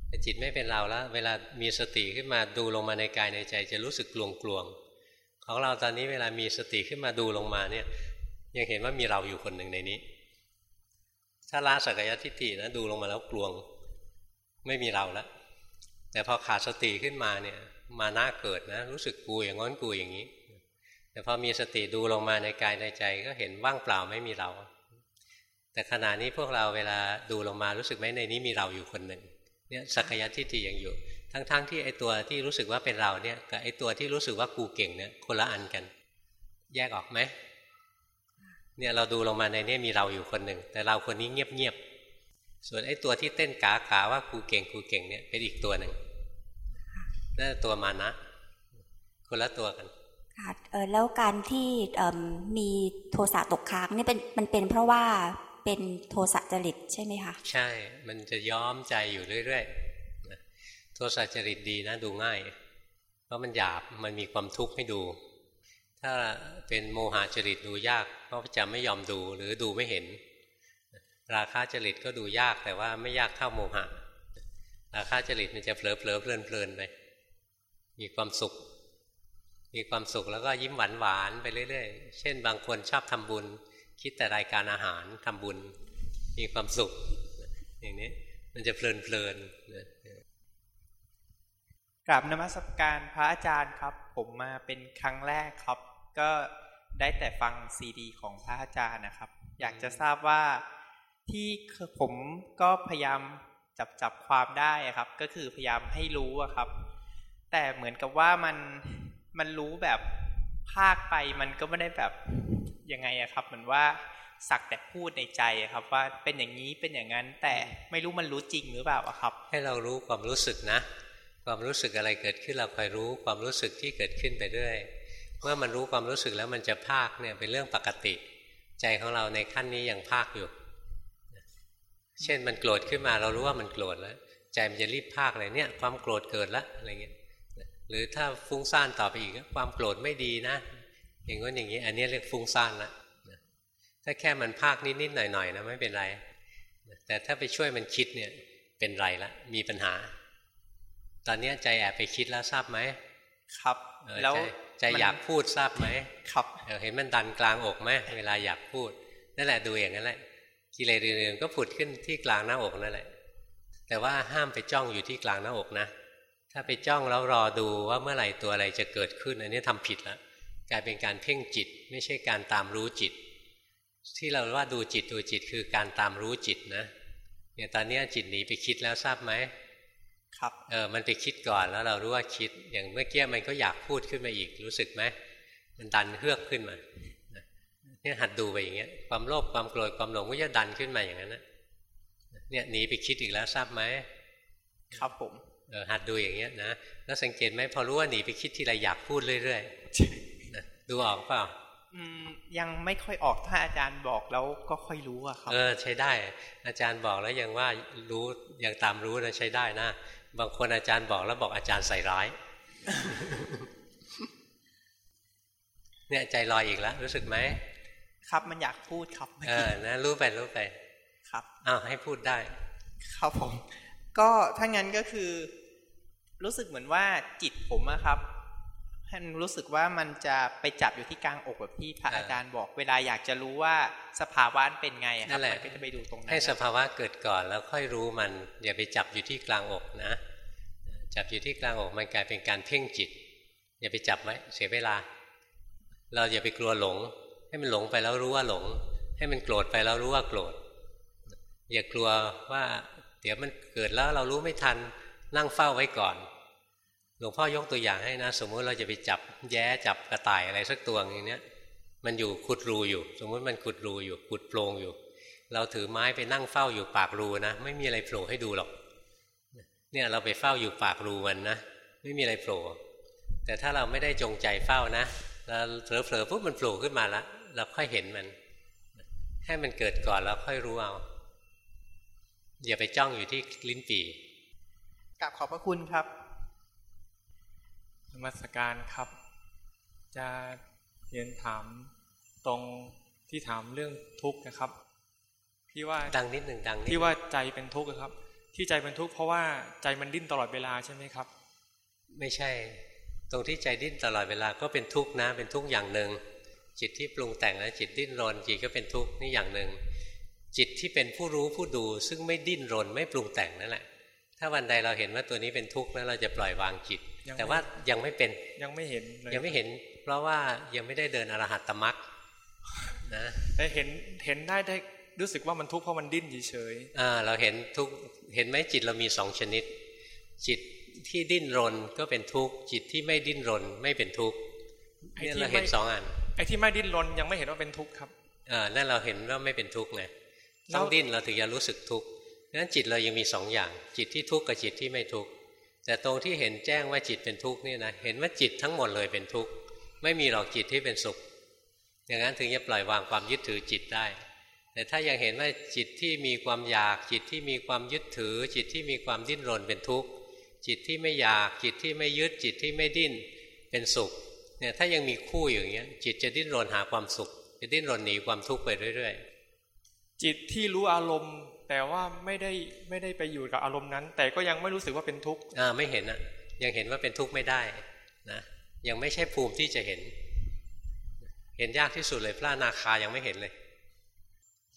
แต่จิตไม่เป็นเราแล้ว เวลามีสติขึ้นมาดูลงมาในกายในใจ จะรู้สึกกลวงกลวงของเราตอนนี้เวลามีสติขึ้นมาดูลงมาเนี่ย ยังเห็นว่ามีเราอยู่คนหนึ่งในนี้ ถ้าละสักยทิฏฐินะดูลงมาแล้วกลวงไม่มีเราแล้วแต่พอขาดสติขึ้นมาเนี่ย มาหน้าเกิดนะ รู้สึกกูอย่างง้นกูอย่างนี้ แต่พอมีสติดูลงมาในกายในใจก็เห็นว่างเปล่าไม่มีเรา แต่ขณะนี้พวกเราเวลาดูลงมารู้สึกไหมในนี้มีเราอยู่คนหนึ่งเนี่ยสักยทิฏฐิยังอยู่ ทั้งๆทที่ไอตัวที่รู้สึกว่าเป็นเราเนี่ยกับไอตัวที่รู้สึกว่ากูเก่งเนี่ยคนละอันกัน แยกออกไหมเนี่ยเราดูลงมาในนี้มีเราอยู่คนหนึ่ง แต่เราคนนี้เงียบๆส่วนไอตัวที่เต้นกาขาว่ากูเก่งกูเก่งเนี่ยเป็นอีกตัวหนึ่งนั่นตัวมานะคนละตัวกัน ค่ะแล้วการที่มีโทสะตกค้างนี่เป็นมันเป็นเพราะว่าเป็นโทสะจริตใช่ไหมคะใช่ มันจะย้อมใจอยู่เรื่อยๆโทสะจริตดีนะดูง่าย เพราะมันหยาบมันมีความทุกข์ให้ดู ถ้าเป็นโมหะจริตดูยาก เพราะจะไม่ยอมดูหรือดูไม่เห็น ราคาจริตก็ดูยากแต่ว่าไม่ยากเท่าโมหะราคาจริตมันจะเผลอเผลอเพลินเพลินไปมีความสุข มีความสุขแล้วก็ยิ้มหวานหวานไปเรื่อยๆ เช่น บางคนชอบทำบุญ คิดแต่รายการอาหารทำบุญ มีความสุข อย่างนี้มันจะเพลินเพลินกราบนมัสการพระอาจารย์ครับ ผมมาเป็นครั้งแรกครับ ก็ได้แต่ฟังซีดี ของพระอาจารย์นะครับ อยากจะทราบว่าที่ผมก็พยายามจับจับความได้ครับ ก็คือพยายามให้รู้อะครับ แต่เหมือนกับว่ามัน มันรู้แบบภาคไปมันก็ไม่ได้แบบยังไงอะครับเหมือนว่าสักแต่พูดในใจครับว่าเป็นอย่างนี้เป็นอย่างนั้น แต่ไม่รู้มันรู้จริงหรือเปล่าครับ ให้เรารู้ความรู้สึกนะ ความรู้สึกอะไรเกิดขึ้นเราคอยรู้ความรู้สึกที่เกิดขึ้นไปเรื่อยเมื่อมันรู้ความรู้สึกแล้วมันจะภาคเนี่ยเป็นเรื่องปกติ ใจของเราในขั้นนี้ยังภาคอยู่ เช่นมันโกรธขึ้นมาเรารู้ว่ามันโกรธแล้ว ใจมันจะรีบภาคเลยเนี่ย ความโกรธเกิดแล้วอะไรเงี้ย หรือถ้าฟุ้งซ่านต่อไปอีกความโกรธไม่ดีนะ อย่างงี้อย่างนี้ อันนี้เรียกฟุ้งซ่านละถ้าแค่มันภาคนิดๆหน่อยๆนะไม่เป็นไร แต่ถ้าไปช่วยมันคิดเนี่ยเป็นไรละมีปัญหา ตอนนี้ใจแอบไปคิดแล้วทราบไหมครับ แล้วใจอยากพูดทราบไหมครับเห็นมันดันกลางอกไหมเวลาอยากพูดนั่นแหละดูอย่างนั้นแหละกิเลสอื่นๆก็ผุดขึ้นที่กลางหน้าอกนั่นแหละ แต่ว่าห้ามไปจ้องอยู่ที่กลางหน้าอกนะ ถ้าไปจ้องแล้วรอดูว่าเมื่อไหร่ตัวอะไรจะเกิดขึ้น อันนี้ทำผิดแล้วกลายเป็นการเพ่งจิต ไม่ใช่การตามรู้จิต ที่เราว่าดูจิตดูจิตคือการตามรู้จิตนะเนี่ยตอนนี้จิตหนีไปคิดแล้วทราบไหมครับเออมันไปคิดก่อนแล้วเรารู้ว่าคิด อย่างเมื่อกี้มันก็อยากพูดขึ้นมาอีกรู้สึกไหมมันดันเฮือกขึ้นมาเนี่ยหัดดูไปอย่างเงี้ยความโลภความโกรธความหลงก็จะดันขึ้นมาอย่างนั้นนะเนี่ยหนีไปคิดอีกแล้วทราบไหมครับผมเออ หัดดูอย่างเงี้ยนะแล้วสังเกตไหมพอรู้ว่าหนีไปคิดทีไรอยากพูดเรื่อยๆนะดูออกเปล่ายังไม่ค่อยออกถ้าอาจารย์บอกแล้วก็ค่อยรู้อะครับ เออใช้ได้ อาจารย์บอกแล้วยังว่ารู้ยังตามรู้นะใช้ได้นะบางคนอาจารย์บอกแล้วบอกอาจารย์ใส่ร้ายเนี่ยใจลอยอีกแล้วรู้สึกไหมครับมันอยากพูดครับเออนะรู้ไปรู้ไปครับอ้าวให้พูดได้ ครับผม ก็ถ้างั้นก็คือ รู้สึกเหมือนว่าจิตผมอะครับท่านรู้สึกว่ามันจะไปจับอยู่ที่กลางอกแบบที่พระอาจารย์บอก เวลาอยากจะรู้ว่าสภาวะเป็นไงครับก็จะไปดูตรงนั้นให้สภาวะเกิดก่อนแล้วค่อยรู้มันอย่าไปจับอยู่ที่กลางอกนะ จับอยู่ที่กลางอกมันกลายเป็นการเพ่งจิต อย่าไปจับไว้เสียเวลา เราอย่าไปกลัวหลง ให้มันหลงไปแล้วรู้ว่าหลง ให้มันโกรธไปแล้วรู้ว่าโกรธอย่ากลัวว่า เดี๋ยวมันเกิดแล้วเรารู้ไม่ทันนั่งเฝ้าไว้ก่อน ลวงพ่อยกตัวอย่างให้นะ สมมุติเราจะไปจับแย้จับกระต่ายอะไรสักตัวอย่างเนี้ยมันอยู่ขุดรูอยู่ สมมุติมันขุดรูอยู่ขุดโพรงอยู่ เราถือไม้ไปนั่งเฝ้าอยู่ปากรูนะไม่มีอะไรโผล่ให้ดูหรอก เนี่ยเราไปเฝ้าอยู่ปากรูมันนะไม่มีอะไรโผล่แต่ถ้าเราไม่ได้จงใจเฝ้านะเราเผลอๆปุ๊บมันโผล่ขึ้นมาแล้วเราค่อยเห็นมัน ให้มันเกิดก่อนแล้วค่อยรู้เอาอย่าไปจ้องอยู่ที่ลิ้นปี่กลับขอบพระคุณครับ นมัสการครับ จะเรียนถามตรงที่ถามเรื่องทุกข์นะครับ ที่ว่าดังนิดหนึ่งดังที่ว่าใจเป็นทุกข์ครับ ที่ใจเป็นทุกข์เพราะว่าใจมันดิ้นตลอดเวลาใช่ไหมครับ ไม่ใช่ ตรงที่ใจดิ้นตลอดเวลาก็เป็นทุกข์นะ เป็นทุกข์อย่างหนึ่งจิตที่ปรุงแต่งนะจิตดิ้นรนจิตก็เป็นทุกข์นี่อย่างหนึ่งจิตที่เป็นผู้รู้ผู้ดูซึ่งไม่ดิ้นรนไม่ปรุงแต่งนั่นแหละ ถ้าวันใดเราเห็นว่าตัวนี้เป็นทุกข์แล้วเราจะปล่อยวางจิต แต่ว่ายังไม่เป็นยังไม่เห็นยังไม่เห็น เพราะว่ายังไม่ได้เดินอรหัตตมรรคนะแต่เห็นเห็นได้ได้รู้สึกว่ามันทุกข์เพราะมันดิ้นเฉยอ่าเราเห็นทุกเห็นไหมจิตเรามีสองชนิด จิตที่ดิ้นรนก็เป็นทุกข์จิตที่ไม่ดิ้นรนไม่เป็นทุกข์นี่เราเห็นสองอันไอ้ที่ไม่ดิ้นรนยังไม่เห็นว่าเป็นทุกข์ครับอ่านั่นเราเห็นว่าไม่เป็นทุกข์ไงต้องดิ้นเราถึงจะรู้สึกทุกข์ นั้นจิตเรายังมีสองอย่าง จิตที่ทุกข์กับจิตที่ไม่ทุกข์แต่ตรงที่เห็นแจ้งว่าจิตเป็นทุกข์นี่นะเห็นว่าจิตทั้งหมดเลยเป็นทุกข์ไม่มีหรอกจิตที่เป็นสุข อย่างนั้นถึงจะปล่อยวางความยึดถือจิตได้ แต่ถ้ายังเห็นว่าจิตที่มีความอยาก จิตที่มีความยึดถือ จิตที่มีความดิ้นรนเป็นทุกข์จิตที่ไม่อยาก จิตที่ไม่ยึด จิตที่ไม่ดิ้นเป็นสุขเนี่ยถ้ายังมีคู่อย่างเงี้ย จิตจะดิ้นรนหาความสุข จะดิ้นรนหนีความทุกข์ไปเรื่อย ๆ จิตที่รู้อารมณ์ แต่ว่าไม่ได้ไม่ได้ไปอยู่กับอารมณ์นั้น แต่ก็ยังไม่รู้สึกว่าเป็นทุกข์อ่าไม่เห็นอะ ยังเห็นว่าเป็นทุกข์ไม่ได้นะยังไม่ใช่ภูมิที่จะเห็น เห็นยากที่สุดเลย พระนาคายังไม่เห็นเลย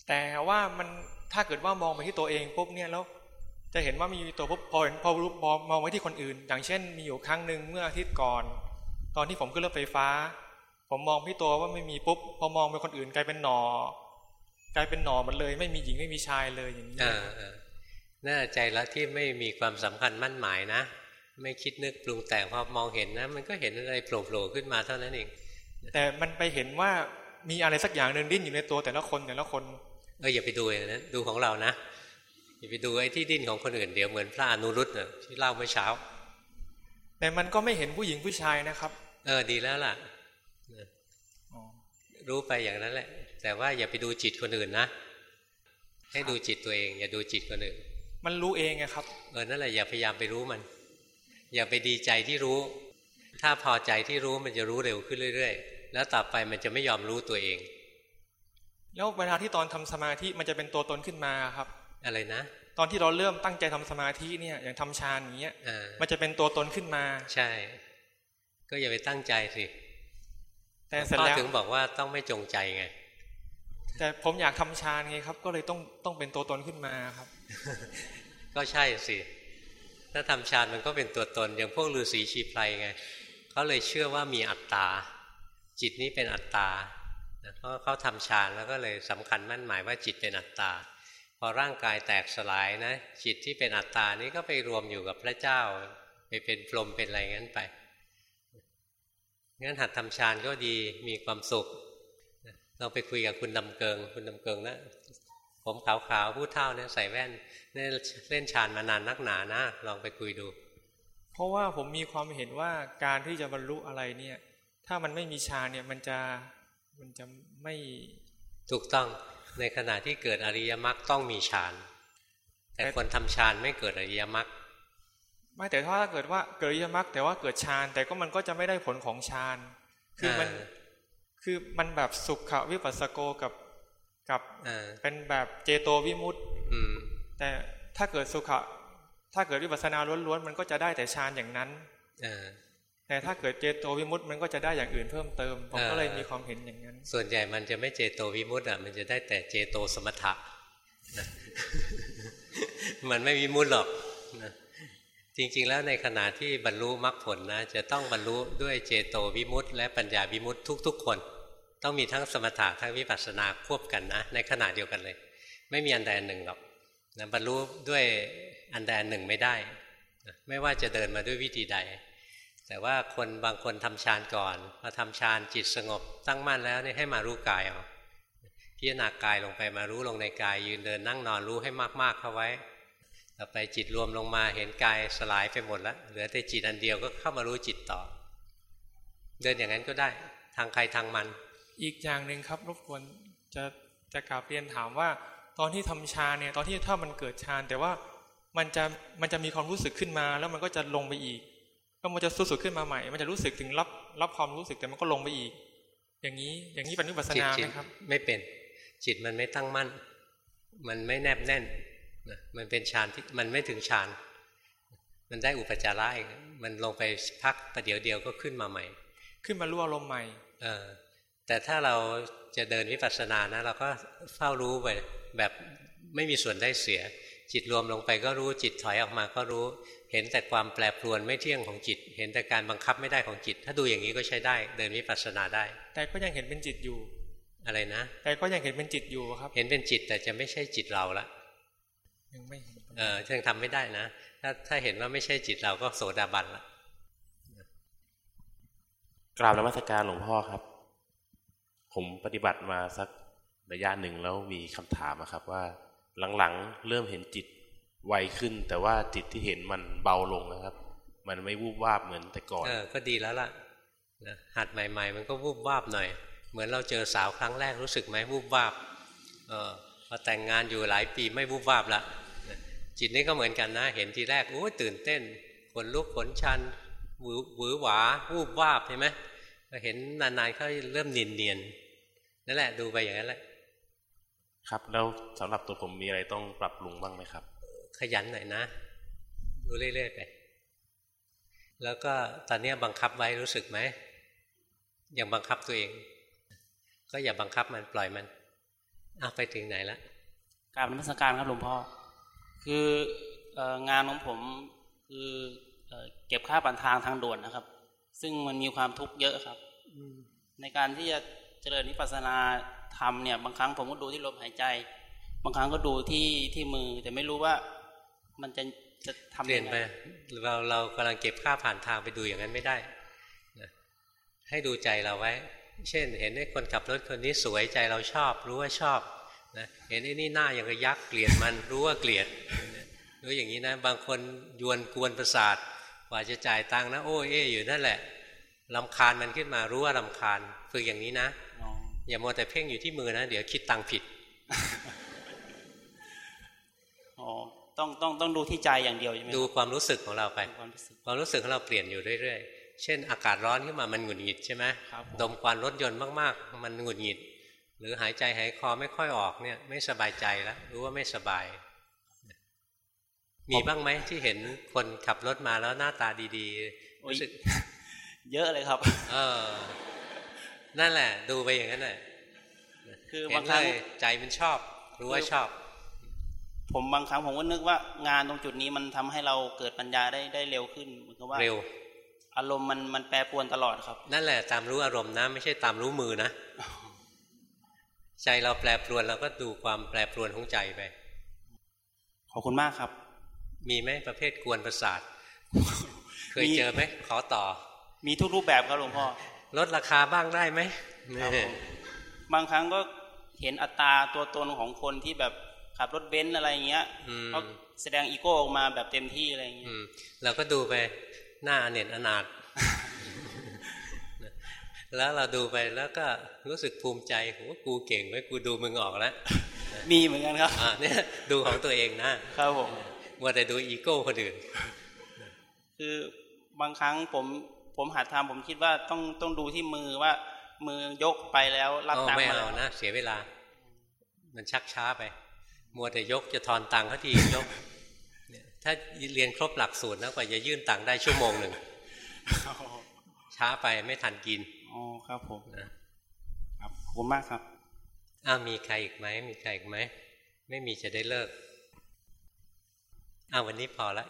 แต่ว่ามันถ้าเกิดว่ามองไปที่ตัวเองปุ๊บเนี่ยแล้วจะเห็นว่ามีตัวปุ๊บพอเห็นพอรู้มองมองไว้ที่คนอื่น อย่างเช่น มีอยู่ครั้งหนึ่งเมื่ออาทิตย์ก่อน ตอนที่ผมขึ้นรถไฟฟ้า ผมมองที่ตัวว่าไม่มีปุ๊บพอมองไปคนอื่นกลายเป็นหนอ กลายเป็นหน่อมันเลย ไม่มีหญิงไม่มีชายเลยอย่างนี้น่าใจแล้วที่ไม่มีความสำคัญมั่นหมายนะ ไม่คิดนึกปรุงแต่งพอมองเห็นนะ มันก็เห็นอะไรโผล่ๆขึ้นมาเท่านั้นเอง แต่มันไปเห็นว่ามีอะไรสักอย่างหนึ่งดิ้นอยู่ในตัวแต่ละคนแต่ละคนเอออย่าไปดูอย่างนั้นดูของเรานะอย่าไปดูไอ้ที่ดิ้นของคนอื่นเดี๋ยวเหมือนพระอนุรุตเน่ยที่เล่าเมื่อเช้า แต่มันก็ไม่เห็นผู้หญิงผู้ชายนะครับ เออดีแล้วล่ะรู้ไปอย่างนั้นแหละ แต่ว่าอย่าไปดูจิตคนอื่นนะ ให้ดูจิตตัวเอง อย่าดูจิตคนอื่น มันรู้เองไงครับ เออ นั่นแหละอย่าพยายามไปรู้มัน อย่าไปดีใจที่รู้ ถ้าพอใจที่รู้มันจะรู้เร็วขึ้นเรื่อย ๆ แล้วต่อไปมันจะไม่ยอมรู้ตัวเอง แล้วเวลาที่ตอนทำสมาธิมันจะเป็นตัวตนขึ้นมาครับ อะไรนะ ตอนที่เราเริ่มตั้งใจทำสมาธิเนี่ย อย่างทำฌานอย่างเงี้ยมันจะเป็นตัวตนขึ้นมา ใช่ ก็อย่าไปตั้งใจสิแต่เสร็จแล้วถึงบอกว่าต้องไม่จงใจไง แต่ผมอยากทำฌานไงครับ ก็เลยต้องต้องเป็นตัวตนขึ้นมาครับ ก็ใช่สิ ถ้าทำฌานมันก็เป็นตัวตน อย่างพวกฤาษีชีไพรไงเขาเลยเชื่อว่ามีอัตตา จิตนี้เป็นอัตตาเพราะเขาทำฌานแล้วก็เลยสำคัญมั่นหมายว่าจิตเป็นอัตตา พอร่างกายแตกสลายนะ จิตที่เป็นอัตตานี้ก็ไปรวมอยู่กับพระเจ้า ไปเป็นพรหมเป็นอะไรงั้นไปงั้นหัดทำฌานก็ดีมีความสุข เราไปคุยกับคุณดำเกิง คุณดำเกิงนะผมขาวๆผู้เท่าเนี่ยใส่แว่นเนี่ยเล่นฌานมานานนักหนานะลองไปคุยดู เพราะว่าผมมีความเห็นว่าการที่จะบรรลุอะไรเนี่ย ถ้ามันไม่มีฌานเนี่ยมันจะมันจะไม่ถูกต้องในขณะที่เกิดอริยมรรคต้องมีฌานแต่คนทำฌานไม่เกิดอริยมรรคไม่แต่ถ้าเกิดว่าเกิดอริยมรรคแต่ว่าเกิดฌานแต่ก็มันก็จะไม่ได้ผลของฌานคือมัน คือมันแบบสุขวิปัสสโกกับกับเป็นแบบเจโตวิมุตต์แต่ถ้าเกิดสุขถ้าเกิดวิปัสสนาล้วนๆมันก็จะได้แต่ฌานอย่างนั้นแต่ถ้าเกิดเจโตวิมุตต์มันก็จะได้อย่างอื่นเพิ่มเติมผมก็เลยมีความเห็นอย่างนั้น ส่วนใหญ่มันจะไม่เจโตวิมุตต์อะมันจะได้แต่เจโตสมถะมันไม่วิมุตต์หรอกจริงๆ แล้วในขณะที่บรรลุมรรคผลนะจะต้องบรรลุด้วยเจโตวิมุตต์และปัญญาวิมุตต์ทุก ๆ คน ต้องมีทั้งสมถะทั้งวิปัสสนาควบกันนะ ในขณะเดียวกันเลย ไม่มีอันใดอันหนึ่งหรอกนะบรรลุด้วยอันใดอันหนึ่งไม่ได้นะไม่ว่าจะเดินมาด้วยวิธีใด แต่ว่าคนบางคนทำฌานก่อนพอทำฌานจิตสงบ ตั้งมั่นแล้วนี่ให้มารู้กายเอาพิจารณากายลงไปมารู้ลงในกาย ยืนเดินนั่งนอนรู้ให้มากๆเข้าไว้ต่อไปจิตรวมลงมาเห็นกายสลายไปหมดแล้วเหลือแต่จิตอันเดียวก็เข้ามารู้จิตต่อ เดินอย่างนั้นก็ได้ ทางใครทางมัน อีกอย่างหนึ่งครับรบกวนจะจะกลับเรียนถามว่า ตอนที่ทำฌานเนี่ย ตอนที่ถ้ามันเกิดฌานแต่ว่ามันจะมันจะมีความรู้สึกขึ้นมา แล้วมันก็จะลงไปอีกก็มันจะสุดขึ้นมาใหม่ มันจะรู้สึกถึงรับรับความรู้สึกแต่มันก็ลงไปอีก อย่างนี้อย่างนี้เป็นวิปัสสนาไหมครับ ไม่เป็นจิตมันไม่ตั้งมั่น มันไม่แนบแน่นนะมันเป็นฌานที่มันไม่ถึงฌานมันได้อุปจาระมันลงไปพักประเดี๋ยวเดียวก็ขึ้นมาใหม่ ขึ้นมารู้อารมณ์ใหม่ เออ แต่ถ้าเราจะเดินวิปัสสนานะเราก็เฝ้ารู้ไปแบบไม่มีส่วนได้เสีย จิตรวมลงไปก็รู้จิตถอยออกมาก็รู้ เห็นแต่ความแปรปรวนไม่เที่ยงของจิต เห็นแต่การบังคับไม่ได้ของจิต ถ้าดูอย่างนี้ก็ใช้ได้ เดินวิปัสสนาได้ แต่ก็ยังเห็นเป็นจิตอยู่อะไรนะ แต่ก็ยังเห็นเป็นจิตอยู่ครับ เห็นเป็นจิตแต่จะไม่ใช่จิตเราละยังไม่เออยังทำไม่ได้นะ ถ้าถ้าเห็นว่าไม่ใช่จิตเราก็โสดาบันละกราบนมัสการหลวงพ่อครับ ผมปฏิบัติมาสักระยะหนึ่งแล้วมีคำถามครับว่าหลังๆ เริ่มเห็นจิตไวขึ้น แต่ว่าจิตที่เห็นมันเบาลงนะครับ มันไม่วูบวาบเหมือนแต่ก่อนเออก็ดีแล้วล่ะนะหัดใหม่ ๆ มันก็วูบวาบหน่อย เหมือนเราเจอสาวครั้งแรกรู้สึกไหมวูบวาบเออพอแต่งงานอยู่หลายปีไม่วูบวาบละจิตนี้ก็เหมือนกันนะ เห็นทีแรกโอ้ตื่นเต้นขนลุกขนชันหวือหวาวูบวาบใช่ไหมเห็นนานๆเขาเริ่มเนียนๆ นั่นแหละดูไปอย่างนั้นแหละ ครับแล้วสำหรับตัวผมมีอะไรต้องปรับปรุงบ้างไหมครับ ขยันหน่อยนะ ดูเรื่อยๆไป แล้วก็ตอนนี้บังคับไว้รู้สึกไหมยังบังคับตัวเอง ก็อย่าบังคับมันปล่อยมันเอาไปถึงไหนละการนมัสการครับหลวงพ่อคืองานของผมคือเก็บค่าปันทางทางด่วนนะครับ ซึ่งมันมีความทุกข์เยอะครับในการที่จะเจริญวิปัสสนาธรรมเนี่ยบางครั้งผมก็ดูที่ลมหายใจ บางครั้งก็ดูที่ที่มือ แต่ไม่รู้ว่ามันจะจะทำเปลี่ยนไปเราเรากำลังเก็บค่าผ่านทางไปดูอย่างนั้นไม่ได้นะให้ดูใจเราไว้ เช่น เห็นไอ้คนขับรถคนนี้สวยใจเราชอบ รู้ว่าชอบนะเห็นไอ้นี่หน้าอย่างกระยักษ์เกลียดมันรู้ว่าเกลียดรู้อย่างนี้นะ บางคนยวนกวนประสาทกว่าจะจ่ายตังค์นะโอ้เออยู่นั่นแหละลำคาญมันขึ้นมารู้ว่าลำคาญฝึกอย่างนี้นะ อย่ามัวแต่เพ่งอยู่ที่มือนะ เดี๋ยวคิดตังผิดอ๋อต้องต้องต้องดูที่ใจอย่างเดียวใช่ไหมดูความรู้สึกของเราไปความรู้สึกของเราเปลี่ยนอยู่เรื่อยๆ เช่น อากาศร้อนขึ้นมามันหงุดหงิดใช่ไหมดมควันรถยนต์มากๆ มันหงุดหงิด หรือหายใจหายคอไม่ค่อยออกเนี่ย ไม่สบายใจแล้วรู้ว่าไม่สบาย มีบ้างไหมที่เห็นคนขับรถมาแล้วหน้าตาดีๆรู้สึก เยอะเลยครับ เออ นั่นแหละ ดูไปอย่างนั้นแหละคือบางครั้งใจมันชอบ รู้ว่าชอบ ผมบางครั้งผมก็นึกว่างานตรงจุดนี้มันทำให้เราเกิดปัญญาได้ได้เร็วขึ้นเหมือนกับว่าเร็ว อารมณ์มันมันแปรปรวนตลอดครับ นั่นแหละตามรู้อารมณ์นะไม่ใช่ตามรู้มือนะใจเราแปรปรวนเราก็ดูความแปรปรวนของใจไปขอบคุณมากครับ มีไหมประเภทกวนประสาท เคยเจอไหมขอต่อ มีทุกรูปแบบครับหลวงพ่อ ลดราคาบ้างได้ไหมบางครั้งก็เห็นอัตตาตัวตนของคนที่แบบขับรถเบนซ์อะไรเงี้ยเขาแสดงอีโก้ออกมาแบบเต็มที่อะไรเงี้ยเราก็ดูไปน่าอเนจอนาถแล้วเราดูไปแล้วก็รู้สึกภูมิใจโหกูเก่งไว้กูดูมึงออกแล้ว มีเหมือนกันครับอ่าเนี่ยดูของตัวเองนะครับผมว่าแต่ดูอีโก้คนอื่นคือบางครั้งผม ผมหัดทำผมคิดว่าต้องต้องดูที่มือว่า มือยกไปแล้วรับตังค์ไม่เอานะเสียเวลา มันชักช้าไป มัวแต่ยกจะทอนตังค์เขาทียกถ้าเรียนครบหลักสูตรนะกว่าจะยื่นตังค์ได้ชั่วโมงหนึ่งช้าไปไม่ทันกินอ๋อครับผมนะครับขอบคุณมากครับอ้าวมีใครอีกไหมมีใครอีกไหมไม่มีจะได้เลิกอ้าววันนี้พอละ